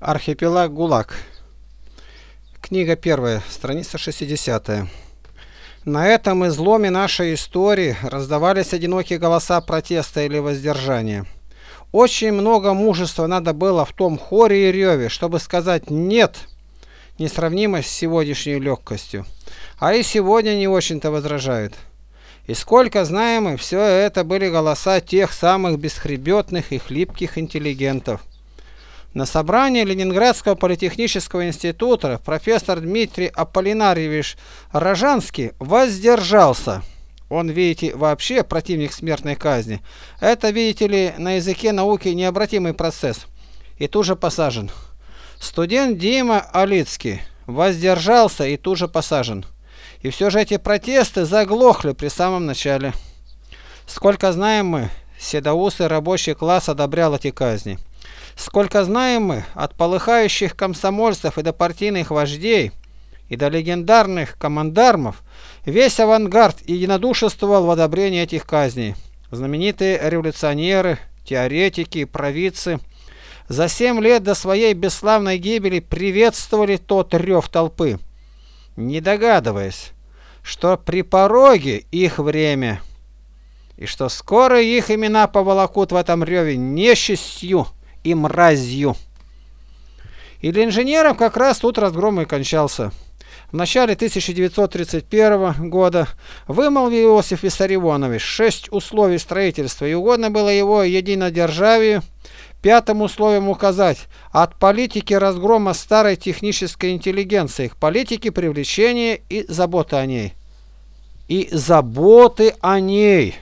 Архипелаг ГУЛАГ. Книга первая, страница 60. На этом изломе нашей истории раздавались одинокие голоса протеста или воздержания. Очень много мужества надо было в том хоре и реве, чтобы сказать «нет», несравнимо с сегодняшней легкостью. А и сегодня не очень-то возражают. И сколько знаем мы, все это были голоса тех самых бесхребетных и хлипких интеллигентов. На собрании Ленинградского политехнического института профессор Дмитрий Аполлинарьевич Рожанский воздержался. Он, видите, вообще противник смертной казни. Это, видите ли, на языке науки необратимый процесс. И тут же посажен. Студент Дима Алицкий воздержался и тут же посажен. И все же эти протесты заглохли при самом начале. Сколько знаем мы, седоусый рабочий класс одобрял эти казни. Сколько знаем мы, от полыхающих комсомольцев и до партийных вождей, и до легендарных командармов, весь авангард единодушествовал в одобрении этих казней. Знаменитые революционеры, теоретики, провидцы за семь лет до своей бесславной гибели приветствовали тот рев толпы, не догадываясь, что при пороге их время, и что скоро их имена поволокут в этом реве нечистью и мразью. И для инженеров как раз тут разгром и кончался. В начале 1931 года вымолвил Иосиф Виссарионович шесть условий строительства, и угодно было его единодержавию пятым условием указать от политики разгрома старой технической интеллигенции к политике привлечения и заботы о ней. И заботы о ней.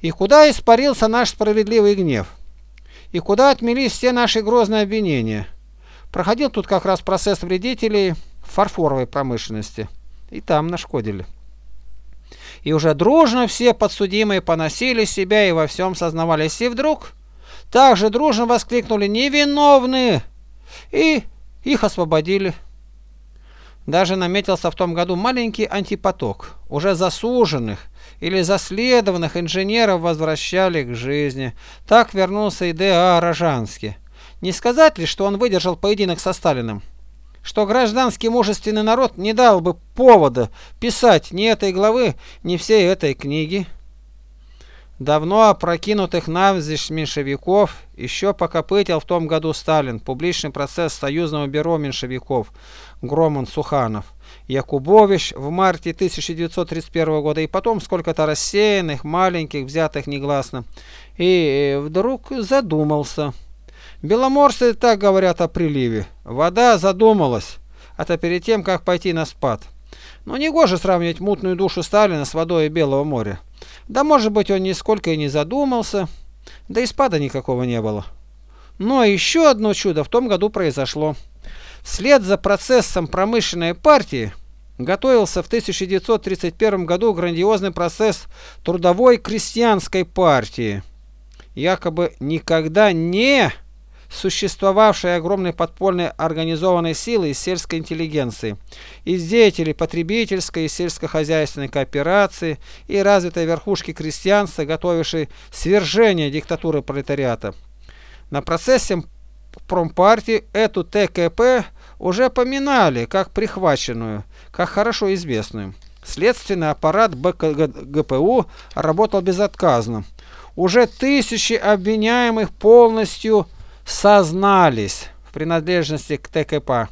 И куда испарился наш справедливый гнев? И куда отмелись все наши грозные обвинения? Проходил тут как раз процесс вредителей фарфоровой промышленности. И там нашкодили. И уже дружно все подсудимые поносили себя и во всем сознавались. И вдруг также дружно воскликнули «Невиновны!» и их освободили. Даже наметился в том году маленький антипоток. Уже засуженных или заследованных инженеров возвращали к жизни. Так вернулся и Д.А. Рожанский. Не сказать ли, что он выдержал поединок со Сталиным? Что гражданский мужественный народ не дал бы повода писать ни этой главы, ни всей этой книги? Давно опрокинутых навзишь меньшевиков еще покопытил в том году Сталин, публичный процесс Союзного бюро меньшевиков, Громан Суханов, Якубович в марте 1931 года, и потом сколько-то рассеянных, маленьких, взятых негласно. И вдруг задумался. Беломорцы так говорят о приливе. Вода задумалась. Это перед тем, как пойти на спад. Но не гоже сравнивать мутную душу Сталина с водой Белого моря. Да может быть он нисколько и не задумался, да и спада никакого не было. Но еще одно чудо в том году произошло. Вслед за процессом промышленной партии готовился в 1931 году грандиозный процесс трудовой крестьянской партии. Якобы никогда не существовавшей огромной подпольной организованной силы из сельской интеллигенции, из деятелей потребительской и сельскохозяйственной кооперации и развитой верхушки крестьянства, готовившей свержение диктатуры пролетариата. На процессе промпартии эту ТКП уже поминали как прихваченную, как хорошо известную. Следственный аппарат БКГПУ работал безотказно. Уже тысячи обвиняемых полностью сознались в принадлежности к ТКП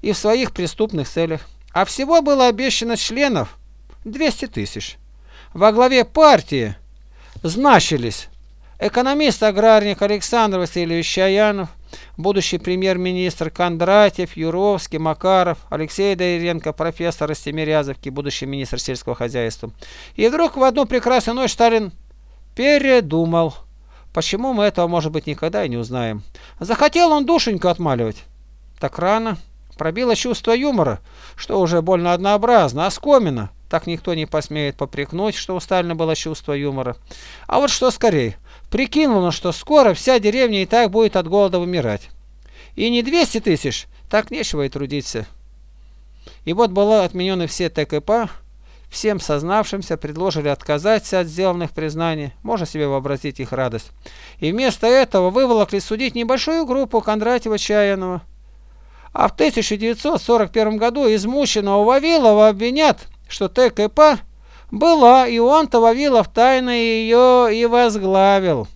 и в своих преступных целях. А всего было обещано членов 200 тысяч. Во главе партии значились экономист-аграрник Александр Васильевич Чаянов, будущий премьер-министр Кондратьев, Юровский, Макаров, Алексей Дайренко, профессор из Тимирязовки, будущий министр сельского хозяйства. И вдруг в одну прекрасную ночь Сталин передумал. Почему мы этого, может быть, никогда и не узнаем. Захотел он душеньку отмаливать. Так рано. Пробило чувство юмора, что уже больно однообразно, оскомина. Так никто не посмеет попрекнуть, что у Сталина было чувство юмора. А вот что скорее. Прикинул он, что скоро вся деревня и так будет от голода вымирать. И не 200 тысяч, так нечего и трудиться. И вот было отменены все ТКП, всем сознавшимся предложили отказаться от сделанных признаний, можно себе вообразить их радость, и вместо этого выволокли судить небольшую группу Кондратьева-Чаянова. А в 1941 году измученного Вавилова обвинят, что ТКП была, и он-то Вавилов тайно ее и возглавил.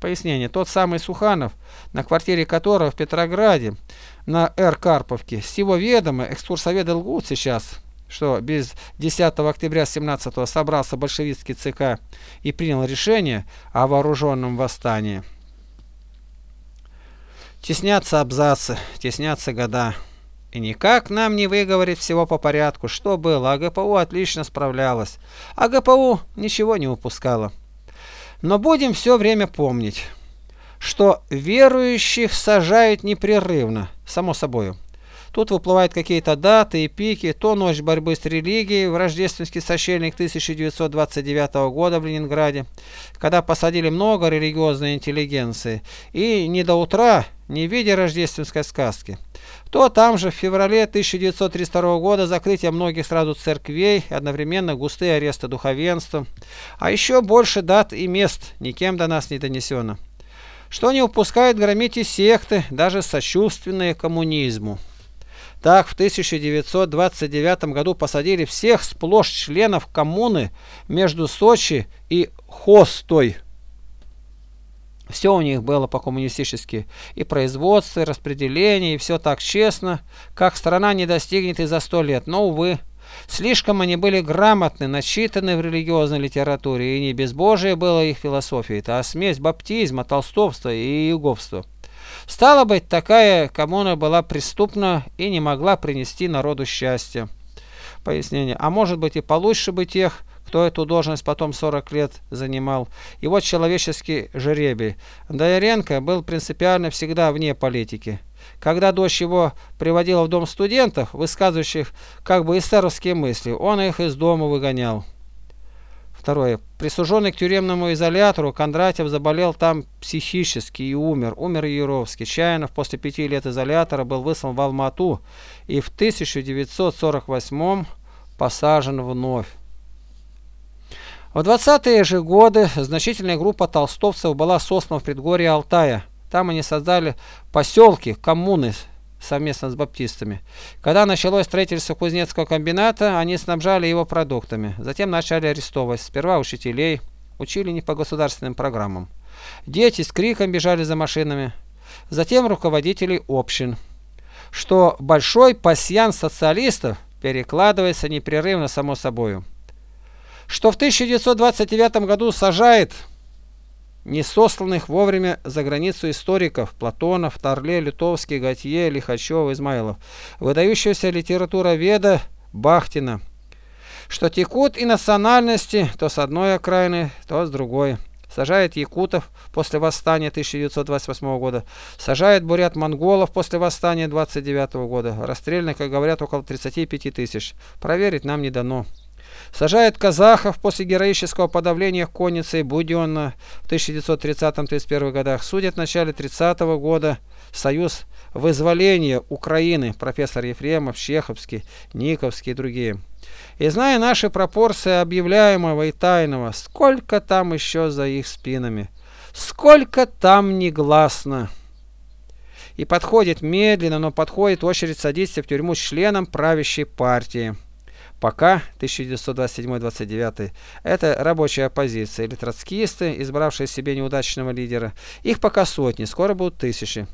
Пояснение. Тот самый Суханов, на квартире которого в Петрограде, на Р. Карповке, с его ведома экскурсоведы лгут сейчас, что без 10 октября 17 собрался большевистский ЦК и принял решение о вооруженном восстании. Теснятся абзацы, теснятся года. И никак нам не выговорить всего по порядку, что было, а ГПУ отлично справлялась, а ГПУ ничего не упускала. Но будем все время помнить, что верующих сажают непрерывно, само собой. Тут выплывают какие-то даты и пики, то ночь борьбы с религией в рождественский сочельник 1929 года в Ленинграде, когда посадили много религиозной интеллигенции, и не до утра, не в виде рождественской сказки. То там же в феврале 1932 года закрытие многих сразу церквей, одновременно густые аресты духовенства, а еще больше дат и мест никем до нас не донесено. Что не упускает громить и секты, даже сочувственные коммунизму. Так в 1929 году посадили всех сплошь членов коммуны между Сочи и Хостой. Все у них было по-коммунистически. И производство, и распределение, и все так честно, как страна не достигнет и за сто лет. Но, увы, слишком они были грамотны, начитаны в религиозной литературе, и не безбожие было их философией, а смесь баптизма, толстовства и юговства. Стало быть, такая коммуна была преступна и не могла принести народу счастья. Пояснение. А может быть и получше бы тех, кто эту должность потом 40 лет занимал. И вот человеческий жеребий. Дайренко был принципиально всегда вне политики. Когда дочь его приводила в дом студентов, высказывающих как бы эсеровские мысли, он их из дома выгонял. Второе. Присуженный к тюремному изолятору, Кондратьев заболел там психически и умер. Умер Яровский. Чаянов после пяти лет изолятора был выслан в Алмату и в 1948 посажен вновь. В 20-е же годы значительная группа толстовцев была сослана в предгорье Алтая. Там они создали поселки, коммуны совместно с баптистами. Когда началось строительство кузнецкого комбината, они снабжали его продуктами. Затем начали арестовывать. Сперва учителей, учили не по государственным программам. Дети с криком бежали за машинами. Затем руководителей общин. Что большой пасьян социалистов перекладывается непрерывно само собою. Что в 1929 году сажает несосланных вовремя за границу историков Платонов, Торле, Лютовский, Готье, Лихачев, Измайлов, выдающаяся литература веда Бахтина, что текут и национальности то с одной окраины, то с другой. Сажает якутов после восстания 1928 года, сажает бурят-монголов после восстания 29 года. Расстрельно, как говорят, около 35 тысяч. Проверить нам не дано. Сажает казахов после героического подавления конницы Буденна в 1930-31 годах. Судят в начале 30 -го года Союз вызволения Украины, профессор Ефремов, Чеховский, Никовский и другие. И зная наши пропорции объявляемого и тайного, сколько там еще за их спинами, сколько там негласно. И подходит медленно, но подходит очередь садиться в тюрьму членом правящей партии. Пока 1927-29 это рабочая оппозиция или троцкисты, избравшие себе неудачного лидера. Их пока сотни, скоро будут тысячи.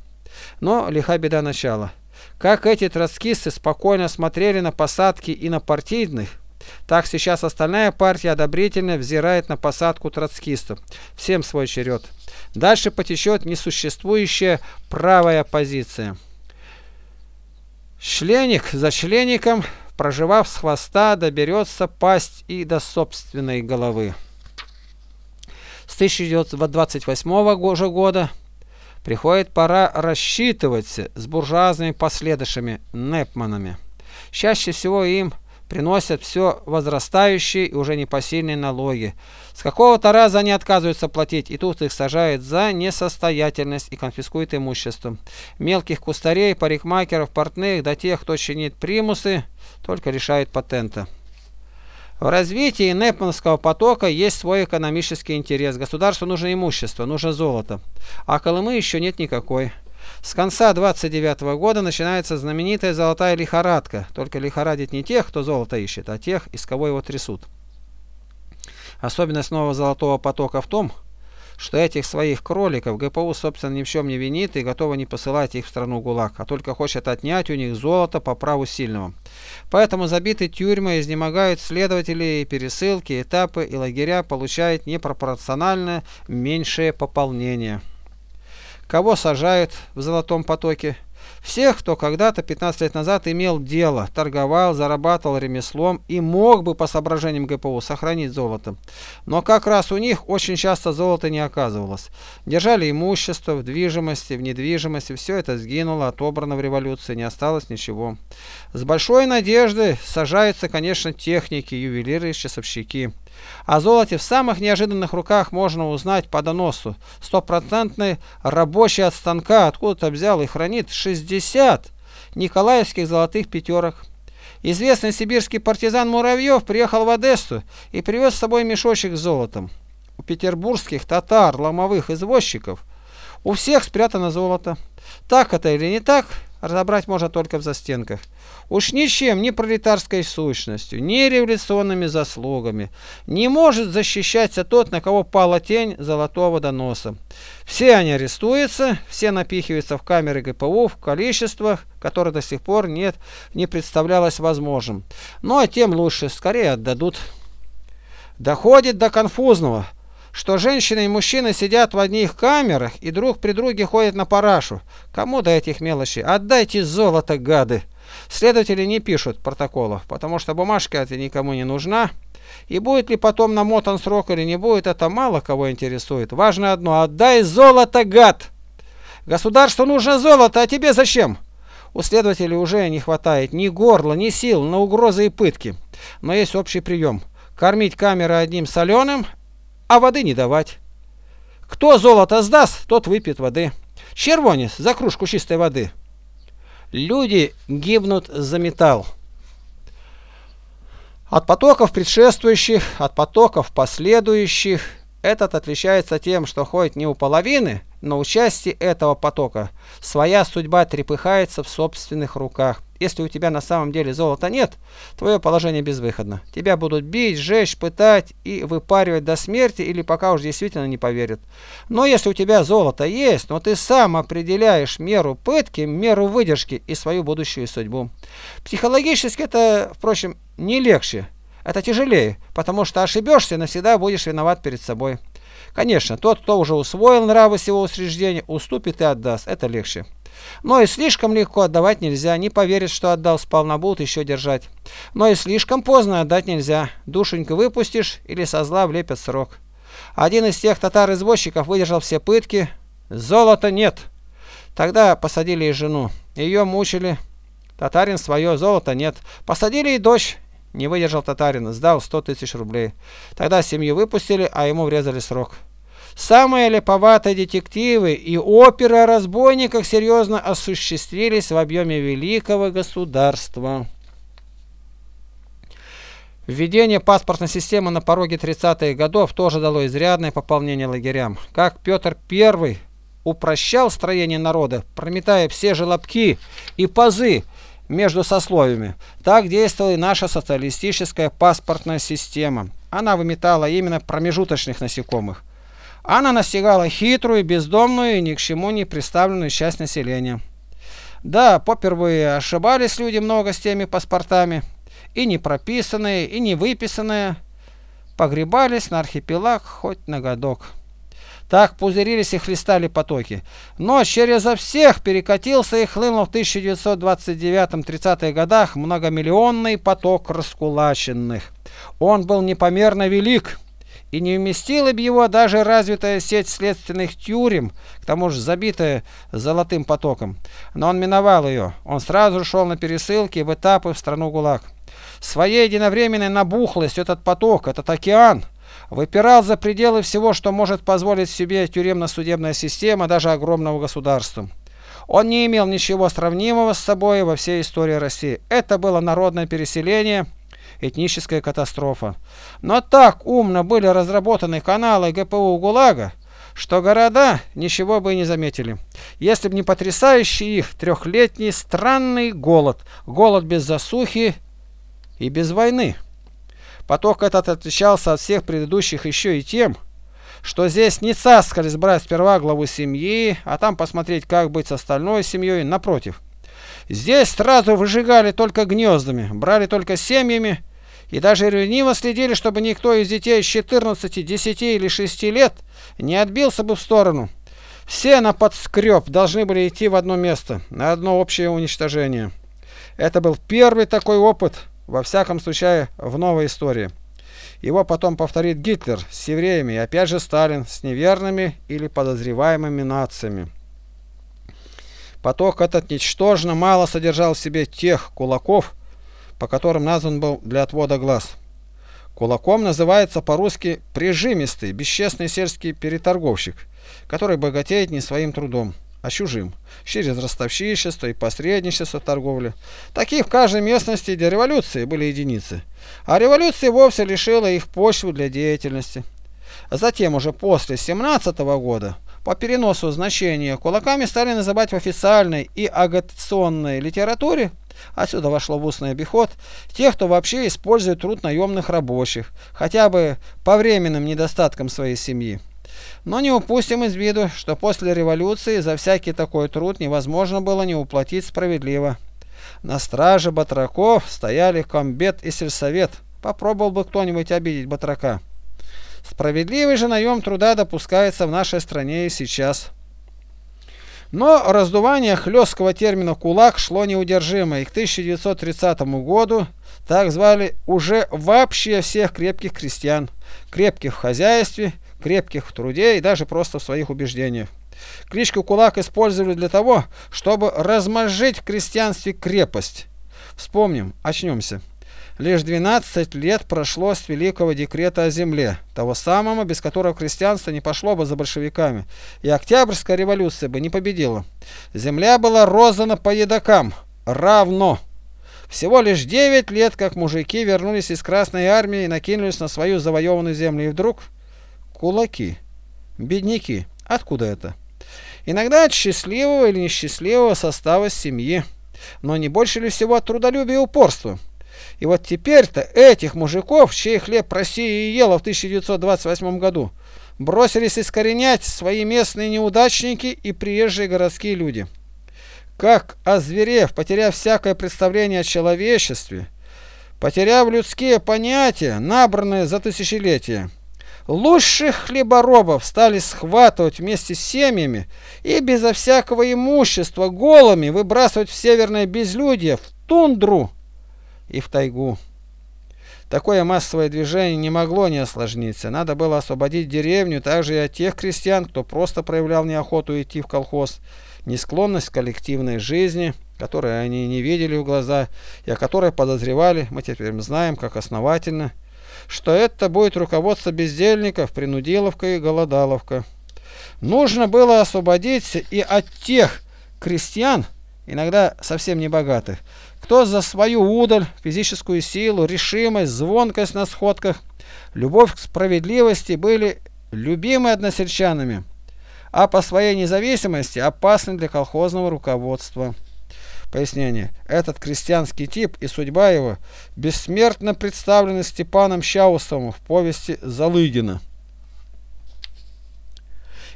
Но лиха беда начала. Как эти троцкисты спокойно смотрели на посадки и на партийных, так сейчас остальная партия одобрительно взирает на посадку троцкистов. Всем свой черед. Дальше потечет несуществующая правая позиция. Членик за члеником проживав с хвоста, доберется пасть и до собственной головы. С 1928 же года приходит пора рассчитываться с буржуазными последующими Непманами. Чаще всего им приносят все возрастающие и уже непосильные налоги. С какого-то раза они отказываются платить, и тут их сажают за несостоятельность и конфискуют имущество. Мелких кустарей, парикмахеров, портных, до тех, кто чинит примусы, только решает патента. В развитии Непманского потока есть свой экономический интерес. Государству нужно имущество, нужно золото. А Колымы еще нет никакой. С конца 29 -го года начинается знаменитая золотая лихорадка. Только лихорадит не тех, кто золото ищет, а тех, из кого его трясут. Особенность нового золотого потока в том, что этих своих кроликов ГПУ, собственно, ни в чем не винит и готова не посылать их в страну ГУЛАГ, а только хочет отнять у них золото по праву сильного. Поэтому забиты тюрьмы, изнемогают следователи, и пересылки, этапы и лагеря получают непропорционально меньшее пополнение. Кого сажают в золотом потоке? Всех, кто когда-то 15 лет назад имел дело, торговал, зарабатывал ремеслом и мог бы по соображениям ГПУ сохранить золото. Но как раз у них очень часто золото не оказывалось. Держали имущество в движимости, в недвижимости, все это сгинуло, отобрано в революции, не осталось ничего. С большой надеждой сажаются, конечно, техники, ювелиры, часовщики. О золоте в самых неожиданных руках можно узнать по доносу. Стопроцентный рабочий от станка откуда-то взял и хранит 60 николаевских золотых пятерок. Известный сибирский партизан Муравьев приехал в Одессу и привез с собой мешочек с золотом. У петербургских татар, ломовых извозчиков у всех спрятано золото. Так это или не так, разобрать можно только в застенках. Уж ничем, ни пролетарской сущностью, ни революционными заслугами не может защищаться тот, на кого пала тень золотого доноса. Все они арестуются, все напихиваются в камеры ГПУ в количествах, которые до сих пор нет, не представлялось возможным. Ну а тем лучше, скорее отдадут. Доходит до конфузного – что женщины и мужчины сидят в одних камерах и друг при друге ходят на парашу. Кому до этих мелочей? Отдайте золото, гады! Следователи не пишут протоколов, потому что бумажка эта никому не нужна. И будет ли потом намотан срок или не будет, это мало кого интересует. Важно одно – отдай золото, гад! Государству нужно золото, а тебе зачем? У следователей уже не хватает ни горла, ни сил на угрозы и пытки. Но есть общий прием. Кормить камеры одним соленым, а воды не давать. Кто золото сдаст, тот выпьет воды. Червонец за кружку чистой воды. Люди гибнут за металл. От потоков предшествующих, от потоков последующих этот отличается тем, что хоть не у половины, но у части этого потока своя судьба трепыхается в собственных руках. Если у тебя на самом деле золота нет, твое положение безвыходно. Тебя будут бить, сжечь, пытать и выпаривать до смерти или пока уж действительно не поверят. Но если у тебя золото есть, но ты сам определяешь меру пытки, меру выдержки и свою будущую судьбу. Психологически это, впрочем, не легче. Это тяжелее, потому что ошибешься, навсегда будешь виноват перед собой. Конечно, тот, кто уже усвоил нравы сего учреждения, уступит и отдаст. Это легче. Но и слишком легко отдавать нельзя, не поверит, что отдал, сполна будут еще держать. Но и слишком поздно отдать нельзя. Душеньку выпустишь или со зла влепят срок. Один из тех татар-извозчиков выдержал все пытки. Золота нет. Тогда посадили и жену. Ее мучили. Татарин свое, золота нет. Посадили и дочь. Не выдержал татарин, сдал 100 тысяч рублей. Тогда семью выпустили, а ему врезали срок. Самые липоватые детективы и оперы о разбойниках серьезно осуществились в объеме великого государства. Введение паспортной системы на пороге 30-х годов тоже дало изрядное пополнение лагерям. Как Петр I упрощал строение народа, прометая все желобки и пазы между сословиями, так действовала и наша социалистическая паспортная система. Она выметала именно промежуточных насекомых. Она настигала хитрую, бездомную и ни к чему не представленную часть населения. Да, попервые ошибались люди много с теми паспортами, и не прописанные, и не выписанные, погребались на архипелаг хоть на годок. Так пузырились и хлестали потоки. Но через всех перекатился и хлынул в 1929-30-х годах многомиллионный поток раскулаченных. Он был непомерно велик и не вместила бы его даже развитая сеть следственных тюрем, к тому же забитая золотым потоком. Но он миновал ее. Он сразу шел на пересылки в этапы в страну ГУЛАГ. Своей единовременной набухлостью этот поток, этот океан, выпирал за пределы всего, что может позволить себе тюремно-судебная система даже огромного государства. Он не имел ничего сравнимого с собой во всей истории России. Это было народное переселение – этническая катастрофа. Но так умно были разработаны каналы ГПУ ГУЛАГа, что города ничего бы и не заметили, если бы не потрясающий их трехлетний странный голод, голод без засухи и без войны. Поток этот отличался от всех предыдущих еще и тем, что здесь не цаскались брать сперва главу семьи, а там посмотреть, как быть с остальной семьей, напротив. Здесь сразу выжигали только гнездами, брали только семьями и даже ревниво следили, чтобы никто из детей с 14, 10 или 6 лет не отбился бы в сторону. Все на подскреб должны были идти в одно место, на одно общее уничтожение. Это был первый такой опыт, во всяком случае, в новой истории. Его потом повторит Гитлер с евреями и опять же Сталин с неверными или подозреваемыми нациями. Поток этот ничтожно мало содержал в себе тех кулаков, по которым назван был для отвода глаз. Кулаком называется по-русски прижимистый, бесчестный сельский переторговщик, который богатеет не своим трудом а чужим, через ростовщичество и посредничество торговли. Таких в каждой местности до революции были единицы, а революция вовсе лишила их почвы для деятельности. Затем уже после 17 -го года по переносу значения кулаками стали называть в официальной и агитационной литературе, отсюда вошло в устный обиход, тех, кто вообще использует труд наемных рабочих, хотя бы по временным недостаткам своей семьи. Но не упустим из виду, что после революции за всякий такой труд невозможно было не уплатить справедливо. На страже батраков стояли комбет и сельсовет. Попробовал бы кто-нибудь обидеть батрака. Справедливый же наем труда допускается в нашей стране и сейчас. Но раздувание хлесткого термина «кулак» шло неудержимо, и к 1930 году так звали уже вообще всех крепких крестьян, крепких в хозяйстве, крепких в труде и даже просто в своих убеждениях. Кличку «Кулак» использовали для того, чтобы размозжить в крестьянстве крепость. Вспомним, очнемся. Лишь 12 лет прошло с великого декрета о земле, того самого, без которого крестьянство не пошло бы за большевиками, и Октябрьская революция бы не победила. Земля была роздана по едокам, равно. Всего лишь 9 лет, как мужики вернулись из Красной Армии и накинулись на свою завоеванную землю, и вдруг Кулаки. Бедняки. Откуда это? Иногда от счастливого или несчастливого состава семьи. Но не больше ли всего от трудолюбия и упорства? И вот теперь-то этих мужиков, чей хлеб Россия и ела в 1928 году, бросились искоренять свои местные неудачники и приезжие городские люди. Как озверев, потеряв всякое представление о человечестве, потеряв людские понятия, набранные за тысячелетия, Лучших хлеборобов стали схватывать вместе с семьями и безо всякого имущества голыми выбрасывать в северное безлюдье, в тундру и в тайгу. Такое массовое движение не могло не осложниться. Надо было освободить деревню также и от тех крестьян, кто просто проявлял неохоту идти в колхоз, несклонность к коллективной жизни, которую они не видели в глаза и о которой подозревали, мы теперь знаем, как основательно – что это будет руководство бездельников, принудиловка и голодаловка. Нужно было освободиться и от тех крестьян, иногда совсем не богатых, кто за свою удаль, физическую силу, решимость, звонкость на сходках, любовь к справедливости были любимы односельчанами, а по своей независимости опасны для колхозного руководства. Пояснение. Этот крестьянский тип и судьба его бессмертно представлены Степаном Щаусовым в повести Залыгина.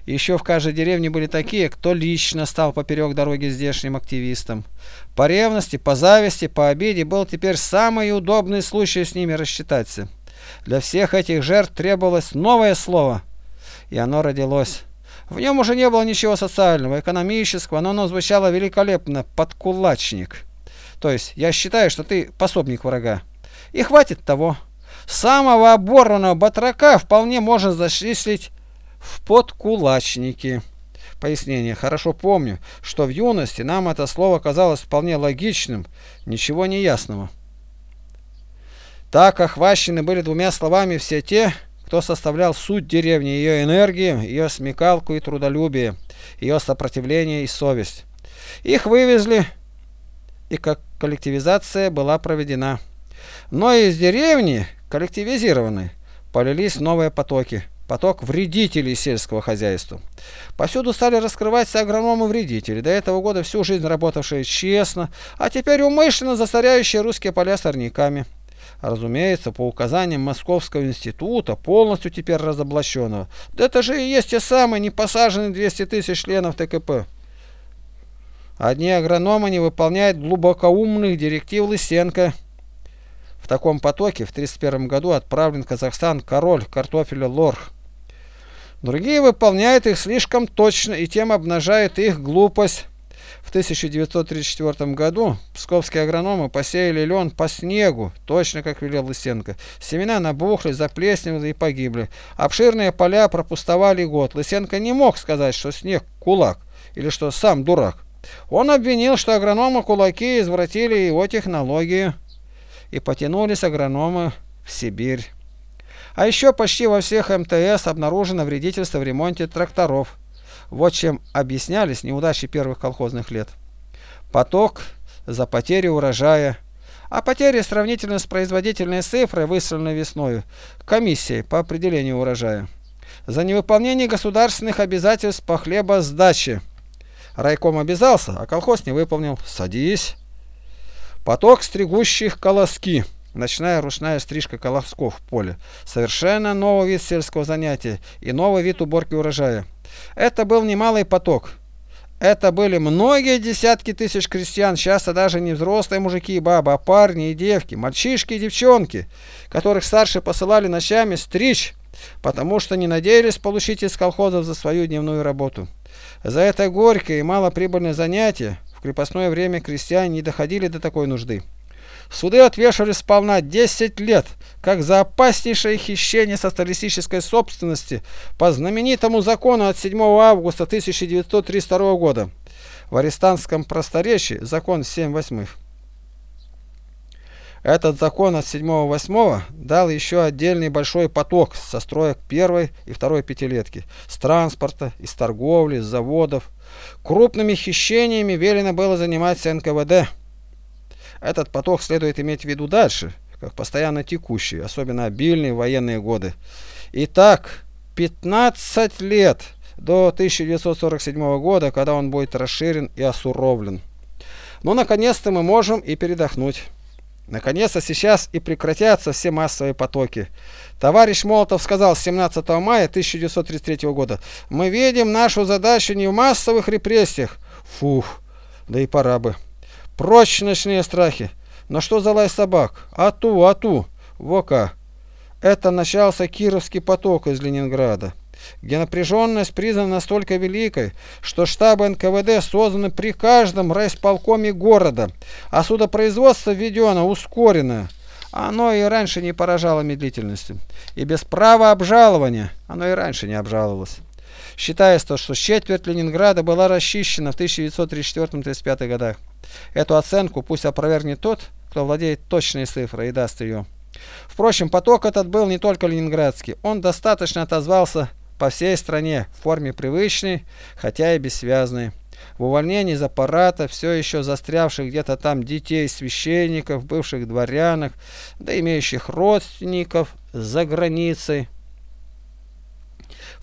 Еще в каждой деревне были такие, кто лично стал поперек дороги здешним активистам. По ревности, по зависти, по обиде был теперь самый удобный случай с ними рассчитаться. Для всех этих жертв требовалось новое слово, и оно родилось. В нем уже не было ничего социального, экономического, но оно звучало великолепно «подкулачник». То есть, я считаю, что ты пособник врага. И хватит того. Самого оборванного батрака вполне можно зачислить в подкулачники. Пояснение. Хорошо помню, что в юности нам это слово казалось вполне логичным, ничего не ясного. Так охвачены были двумя словами все те, кто составлял суть деревни, ее энергию, ее смекалку и трудолюбие, ее сопротивление и совесть. Их вывезли, и как коллективизация была проведена. Но из деревни, коллективизированной, полились новые потоки поток вредителей сельского хозяйства. Повсюду стали раскрываться агрономы-вредители, до этого года всю жизнь работавшие честно, а теперь умышленно засоряющие русские поля сорняками. Разумеется, по указаниям Московского института, полностью теперь разоблаченного. Да это же и есть те самые непосаженные 200 тысяч членов ТКП. Одни агрономы не выполняют глубокоумных директив Лысенко. В таком потоке в 1931 году отправлен в Казахстан король картофеля Лорх. Другие выполняют их слишком точно и тем обнажают их глупость. В 1934 году псковские агрономы посеяли лен по снегу, точно как велел Лысенко. Семена набухли, заплесневели и погибли. Обширные поля пропустовали год. Лысенко не мог сказать, что снег кулак или что сам дурак. Он обвинил, что агрономы-кулаки извратили его технологию и потянулись агрономы в Сибирь. А еще почти во всех МТС обнаружено вредительство в ремонте тракторов. Вот чем объяснялись неудачи первых колхозных лет. Поток за потери урожая. А потери сравнительно с производительной цифрой, выставленной весной, комиссией по определению урожая. За невыполнение государственных обязательств по хлебосдаче. Райком обязался, а колхоз не выполнил. Садись. Поток стригущих колоски. Ночная ручная стрижка колосков в поле. Совершенно новый вид сельского занятия и новый вид уборки урожая. Это был немалый поток. Это были многие десятки тысяч крестьян, часто даже не взрослые мужики и бабы, а парни и девки, мальчишки и девчонки, которых старше посылали ночами стричь, потому что не надеялись получить из колхозов за свою дневную работу. За это горькое и малоприбыльное занятие в крепостное время крестьяне не доходили до такой нужды. Суды отвешивали сполна 10 лет, как за опаснейшее хищение социалистической собственности по знаменитому закону от 7 августа 1932 года. В арестантском просторечии закон 7 восьмых. Этот закон от 7-8 дал еще отдельный большой поток со строек первой и второй пятилетки, с транспорта, из торговли, с заводов. Крупными хищениями велено было заниматься НКВД. Этот поток следует иметь в виду дальше, как постоянно текущий, особенно обильные военные годы. Итак, 15 лет до 1947 года, когда он будет расширен и осуровлен. Но наконец-то мы можем и передохнуть. Наконец-то сейчас и прекратятся все массовые потоки. Товарищ Молотов сказал 17 мая 1933 года, «Мы видим нашу задачу не в массовых репрессиях». Фух, да и пора бы. Прочь ночные страхи. Но что за лай собак? Ату, ату. Вока. Это начался Кировский поток из Ленинграда, где напряженность признана настолько великой, что штабы НКВД созданы при каждом райсполкоме города, а судопроизводство введено ускоренное. Оно и раньше не поражало медлительностью. И без права обжалования оно и раньше не обжаловалось. Считается, что четверть Ленинграда была расчищена в 1934-1935 годах. Эту оценку пусть опровергнет тот, кто владеет точной цифрой и даст ее. Впрочем, поток этот был не только ленинградский. Он достаточно отозвался по всей стране в форме привычной, хотя и бессвязной. В увольнении из аппарата все еще застрявших где-то там детей священников, бывших дворянок, да имеющих родственников за границей.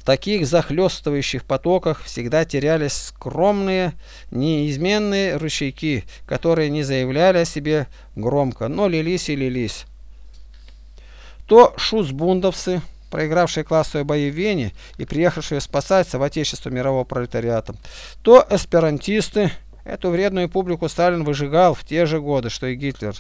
Таких захлестывающих потоках всегда терялись скромные, неизменные ручейки, которые не заявляли о себе громко, но лились и лились. То шузбундовцы, проигравшие классовые бои в Вене и приехавшие спасаться в отечество мирового пролетариата, то эсперантисты, эту вредную публику Сталин выжигал в те же годы, что и Гитлер,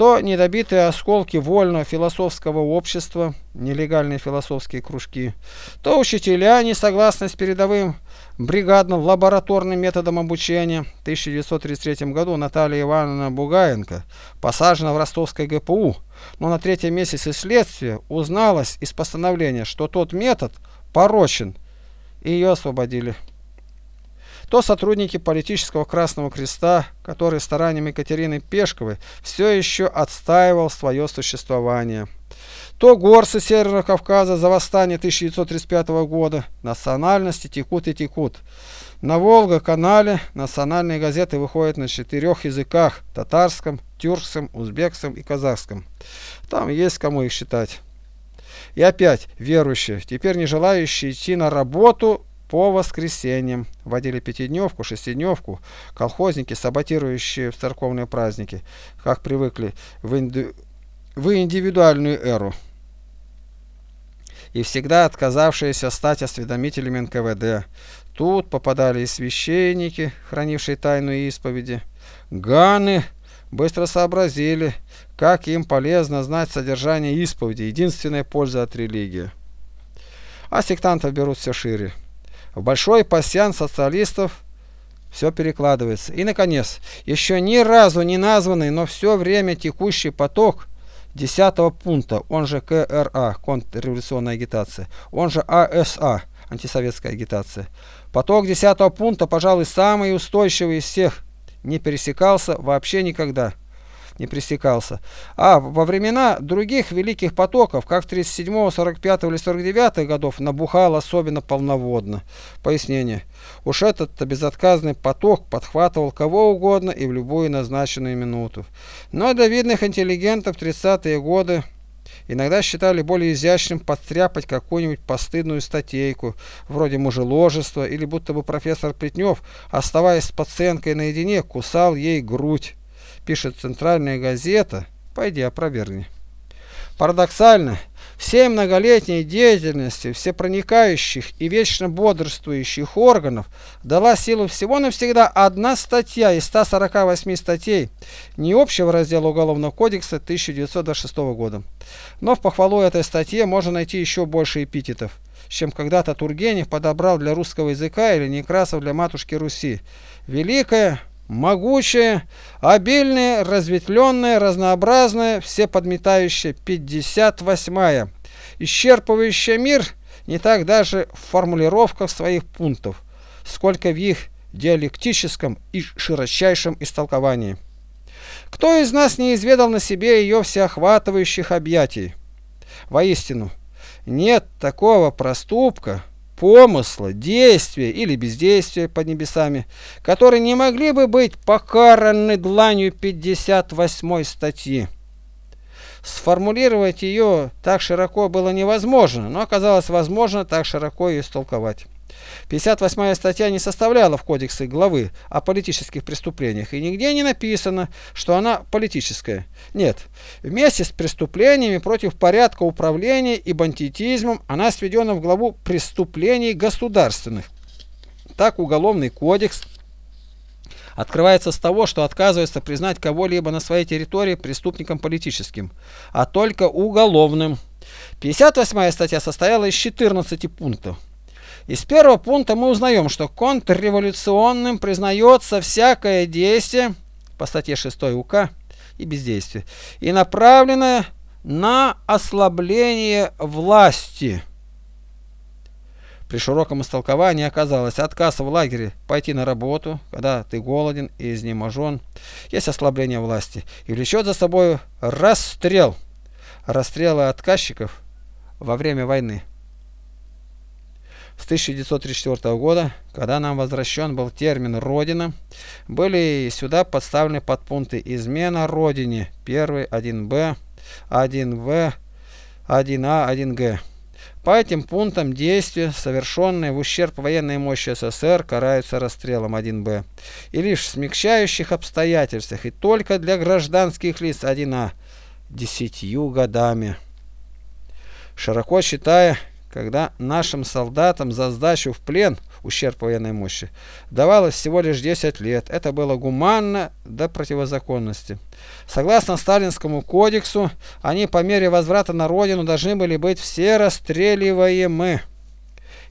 то недобитые осколки вольного философского общества, нелегальные философские кружки, то учителя, не согласны с передовым бригадным лабораторным методом обучения. В 1933 году Наталья Ивановна Бугаенко посажена в ростовской ГПУ, но на третьем месяце следствия узналось из постановления, что тот метод порочен, и ее освободили то сотрудники политического Красного Креста, который стараниями Екатерины Пешковой все еще отстаивал свое существование, то горцы Северного Кавказа за восстание 1935 года, национальности текут и текут. На Волга-канале национальные газеты выходят на четырех языках – татарском, тюркском, узбекском и казахском. Там есть кому их читать. И опять верующие, теперь не желающие идти на работу по воскресеньям. Водили пятидневку, шестидневку, колхозники, саботирующие в церковные праздники, как привыкли в, инди... в индивидуальную эру и всегда отказавшиеся стать осведомителями НКВД. Тут попадали и священники, хранившие тайну исповеди. Ганы быстро сообразили, как им полезно знать содержание исповеди, единственная польза от религии. А сектантов берут все шире. В большой пассиан социалистов все перекладывается. И, наконец, еще ни разу не названный, но все время текущий поток 10 пункта, он же КРА, контрреволюционная агитация, он же АСА, антисоветская агитация. Поток 10 пункта, пожалуй, самый устойчивый из всех, не пересекался вообще никогда не пресекался. А во времена других великих потоков, как 37, 45 или 49 годов, набухал особенно полноводно. Пояснение. Уж этот безотказный поток подхватывал кого угодно и в любую назначенную минуту. Но для видных интеллигентов 30-е годы Иногда считали более изящным подстряпать какую-нибудь постыдную статейку, вроде мужеложества, или будто бы профессор Плетнев, оставаясь с пациенткой наедине, кусал ей грудь пишет центральная газета, пойди опровергни. Парадоксально, всей многолетней деятельности всепроникающих и вечно бодрствующих органов дала силу всего навсегда одна статья из 148 статей не общего раздела Уголовного кодекса 1926 года. Но в похвалу этой статье можно найти еще больше эпитетов, чем когда-то Тургенев подобрал для русского языка или Некрасов для матушки Руси. Великая могучая, обильная, разветвленная, разнообразная, всеподметающая 58-я, исчерпывающая мир не так даже в формулировках своих пунктов, сколько в их диалектическом и широчайшем истолковании. Кто из нас не изведал на себе ее всеохватывающих объятий? Воистину, нет такого проступка, помысла, действия или бездействия под небесами, которые не могли бы быть покараны дланью 58 статьи. Сформулировать ее так широко было невозможно, но оказалось возможно так широко ее истолковать. 58 статья не составляла в кодексе главы о политических преступлениях, и нигде не написано, что она политическая. Нет, вместе с преступлениями против порядка управления и бандитизмом она сведена в главу преступлений государственных. Так Уголовный кодекс открывается с того, что отказывается признать кого-либо на своей территории преступником политическим, а только уголовным. 58 статья состояла из 14 пунктов. Из первого пункта мы узнаем, что контрреволюционным признается всякое действие по статье 6 УК и бездействие, и направленное на ослабление власти. При широком истолковании оказалось отказ в лагере пойти на работу, когда ты голоден и изнеможен, есть ослабление власти, и влечет за собой расстрел. Расстрелы отказчиков во время войны. С 1934 года, когда нам возвращен был термин «Родина», были сюда подставлены подпункты «Измена Родине» 1, 1Б, 1В, 1А, 1Г. По этим пунктам действия, совершенные в ущерб военной мощи СССР, караются расстрелом 1Б. И лишь в смягчающих обстоятельствах и только для гражданских лиц 1А десятью годами. Широко считая когда нашим солдатам за сдачу в плен ущерб военной мощи давалось всего лишь 10 лет. Это было гуманно до противозаконности. Согласно Сталинскому кодексу, они по мере возврата на родину должны были быть все расстреливаемы.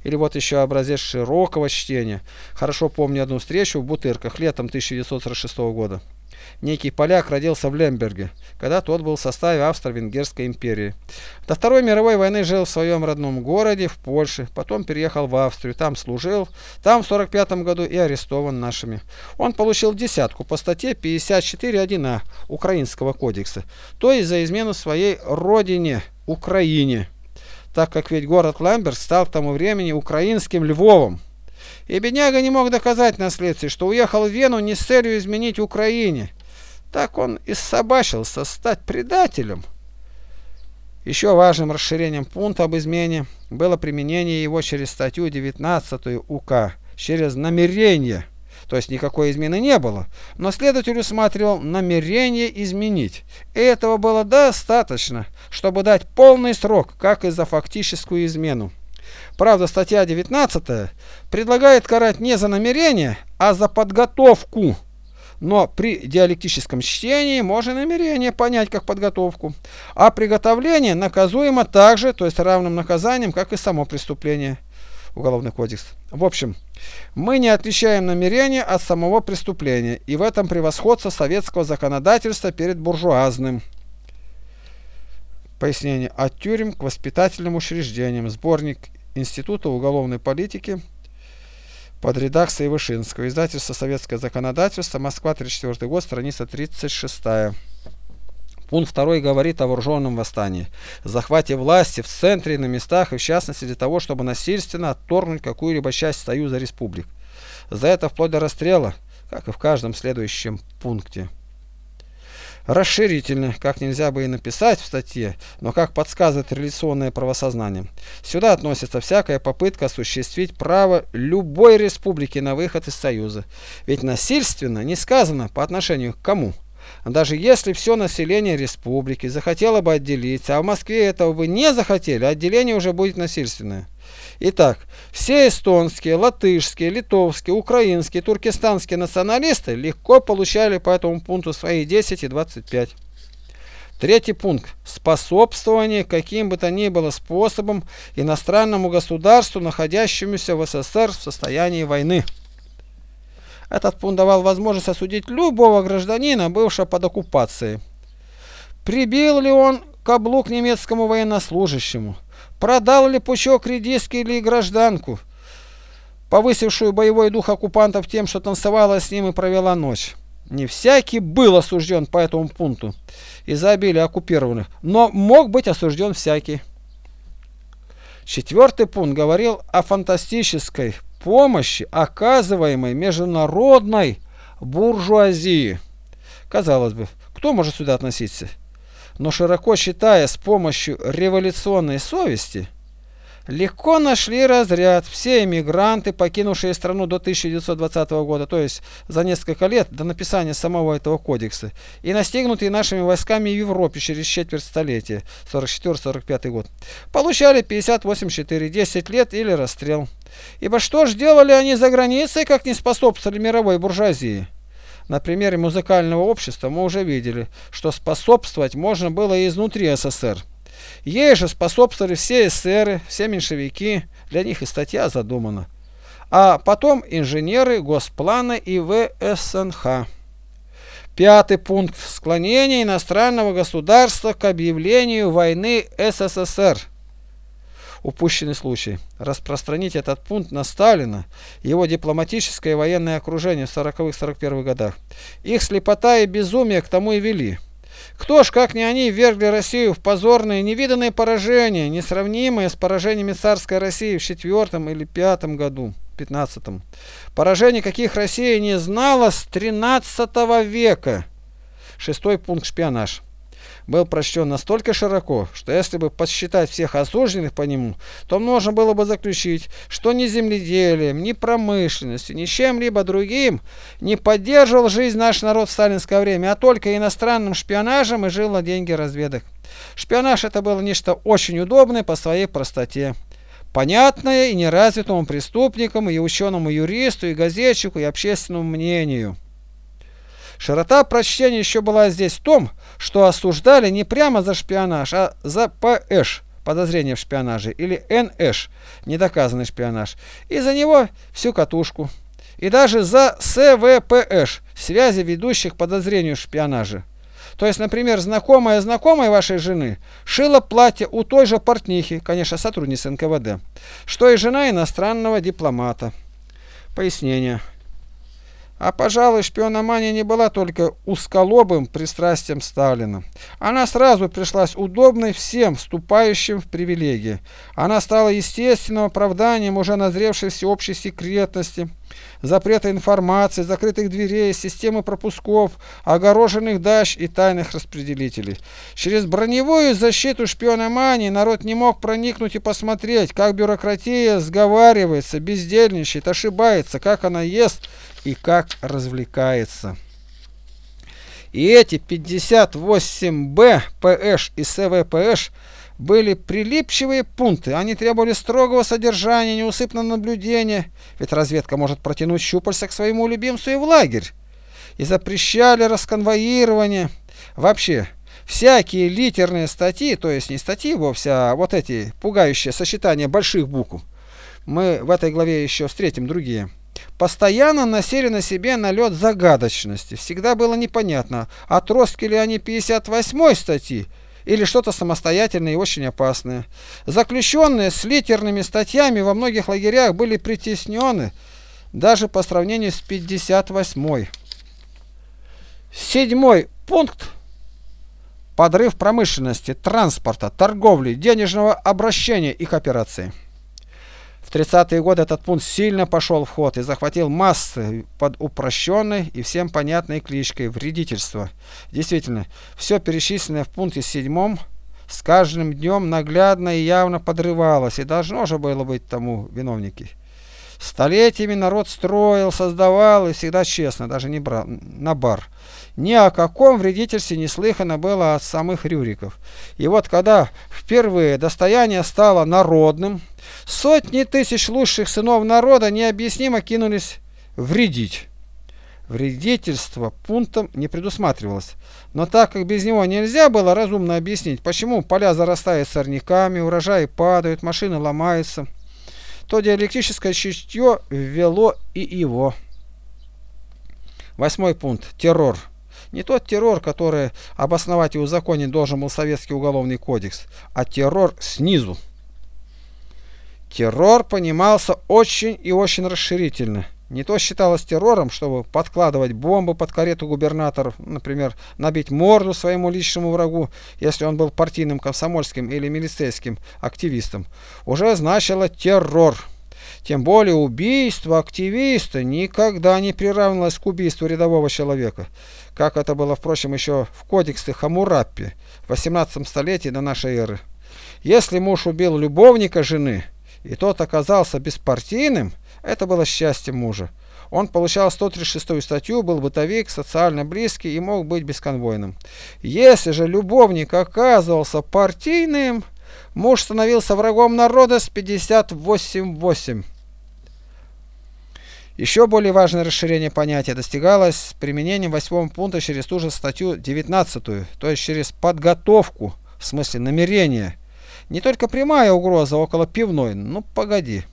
Или вот еще образец широкого чтения. Хорошо помню одну встречу в Бутырках летом 1946 года. Некий поляк родился в Лемберге, когда тот был в составе Австро-Венгерской империи. До Второй мировой войны жил в своем родном городе, в Польше, потом переехал в Австрию, там служил, там в 45 году и арестован нашими. Он получил десятку по статье 54.1а Украинского кодекса, то есть за измену своей родине, Украине, так как ведь город Ламберг стал к тому времени украинским Львовом. И бедняга не мог доказать на следствии, что уехал в Вену не с целью изменить Украине. Так он и собачился стать предателем. Еще важным расширением пункта об измене было применение его через статью 19 УК, через намерение. То есть никакой измены не было, но следователь усматривал намерение изменить. И этого было достаточно, чтобы дать полный срок, как и за фактическую измену. Правда, статья 19 предлагает карать не за намерение, а за подготовку. Но при диалектическом чтении можно намерение понять как подготовку, а приготовление наказуемо также, то есть равным наказанием, как и само преступление. Уголовный кодекс. В общем, мы не отличаем намерение от самого преступления, и в этом превосходство советского законодательства перед буржуазным. Пояснение. От тюрем к воспитательным учреждениям. Сборник Института уголовной политики под редакцией Вышинского. Издательство «Советское законодательство», Москва, 34 год, страница 36. Пункт 2 говорит о вооруженном восстании, захвате власти в центре, на местах и в частности для того, чтобы насильственно отторгнуть какую-либо часть Союза Республик. За это вплоть до расстрела, как и в каждом следующем пункте расширительно, как нельзя бы и написать в статье, но как подсказывает реляционное правосознание. Сюда относится всякая попытка осуществить право любой республики на выход из Союза. Ведь насильственно не сказано по отношению к кому. Даже если все население республики захотело бы отделиться, а в Москве этого бы не захотели, отделение уже будет насильственное. Итак, все эстонские, латышские, литовские, украинские, туркестанские националисты легко получали по этому пункту свои 10 и 25. Третий пункт. Способствование каким бы то ни было способом иностранному государству, находящемуся в СССР в состоянии войны. Этот пункт давал возможность осудить любого гражданина, бывшего под оккупацией. Прибил ли он каблук немецкому военнослужащему? Продал ли пучок редиски или гражданку, повысившую боевой дух оккупантов тем, что танцевала с ним и провела ночь? Не всякий был осужден по этому пункту из-за обилия оккупированных, но мог быть осужден всякий. Четвертый пункт говорил о фантастической помощи, оказываемой международной буржуазии. Казалось бы, кто может сюда относиться? но широко считая с помощью революционной совести, легко нашли разряд все эмигранты, покинувшие страну до 1920 года, то есть за несколько лет до написания самого этого кодекса, и настигнутые нашими войсками в Европе через четверть столетия, 44-45 год, получали 58-4, 10 лет или расстрел. Ибо что ж делали они за границей, как не способствовали мировой буржуазии? На примере музыкального общества мы уже видели, что способствовать можно было и изнутри СССР. Ей же способствовали все эсеры, все меньшевики, для них и статья задумана. А потом инженеры Госплана и ВСНХ. Пятый пункт. Склонение иностранного государства к объявлению войны СССР упущенный случай. Распространить этот пункт на Сталина, его дипломатическое и военное окружение в 40-41 годах. Их слепота и безумие к тому и вели. Кто ж, как не они, ввергли Россию в позорное, невиданное поражение, несравнимое с поражениями царской России в четвертом или пятом году, пятнадцатом. Поражение, каких Россия не знала с 13 века. Шестой пункт шпионаж был прочтен настолько широко, что если бы подсчитать всех осужденных по нему, то можно было бы заключить, что ни земледелием, ни промышленностью, ни чем-либо другим не поддерживал жизнь наш народ в сталинское время, а только иностранным шпионажем и жил на деньги разведок. Шпионаж это было нечто очень удобное по своей простоте понятное и неразвитому преступникам, и ученому юристу, и газетчику, и общественному мнению. Широта прочтения еще была здесь в том, что осуждали не прямо за шпионаж, а за ПШ, подозрение в шпионаже, или НШ, недоказанный шпионаж, и за него всю катушку. И даже за СВПШ, связи ведущих к подозрению в шпионаже. То есть, например, знакомая знакомая вашей жены шила платье у той же портнихи, конечно, сотрудницы НКВД, что и жена иностранного дипломата. Пояснение. А, пожалуй, шпиономания не была только узколобым пристрастием Сталина. Она сразу пришлась удобной всем вступающим в привилегии. Она стала естественным оправданием уже назревшей всеобщей секретности, запрета информации, закрытых дверей, системы пропусков, огороженных дач и тайных распределителей. Через броневую защиту шпиономании народ не мог проникнуть и посмотреть, как бюрократия сговаривается, бездельничает, ошибается, как она ест и как развлекается. И эти 58Б, ПШ и СВПШ были прилипчивые пункты. Они требовали строгого содержания, неусыпного наблюдения, ведь разведка может протянуть щупальца к своему любимцу и в лагерь. И запрещали расконвоирование. Вообще, всякие литерные статьи, то есть не статьи вовсе, а вот эти пугающие сочетания больших букв, мы в этой главе еще встретим другие, постоянно носили на себе налет загадочности. Всегда было непонятно, отростки ли они 58 статьи, или что-то самостоятельное и очень опасное. Заключенные с литерными статьями во многих лагерях были притеснены даже по сравнению с 58-й. Седьмой пункт. Подрыв промышленности, транспорта, торговли, денежного обращения и кооперации. В 30-е годы этот пункт сильно пошел в ход и захватил массы под упрощенной и всем понятной кличкой «вредительство». Действительно, все перечисленное в пункте 7 с каждым днем наглядно и явно подрывалось, и должно же было быть тому виновники. Столетиями народ строил, создавал и всегда честно, даже не брал на бар. Ни о каком вредительстве не слыхано было от самых Рюриков. И вот когда впервые достояние стало народным, Сотни тысяч лучших сынов народа необъяснимо кинулись вредить. Вредительство пунктом не предусматривалось, но так как без него нельзя было разумно объяснить, почему поля зарастают сорняками, урожаи падают, машины ломаются, то диалектическое чутье ввело и его. Восьмой пункт. Террор. Не тот террор, который обосновать и узаконить должен был Советский уголовный кодекс, а террор снизу. Террор понимался очень и очень расширительно. Не то считалось террором, чтобы подкладывать бомбы под карету губернаторов, например, набить морду своему личному врагу, если он был партийным, комсомольским или милицейским активистом. Уже значило террор. Тем более убийство активиста никогда не приравнивалось к убийству рядового человека, как это было, впрочем, еще в кодексе Хамураппи в 18 столетии до нашей эры. Если муж убил любовника жены, и тот оказался беспартийным, это было счастье мужа. Он получал 136 статью, был бытовик, социально близкий и мог быть бесконвойным. Если же любовник оказывался партийным, муж становился врагом народа с 58-8. Еще более важное расширение понятия достигалось применением 8 пункта через ту же статью 19, то есть через подготовку, в смысле намерения, не только прямая угроза около пивной, ну погоди,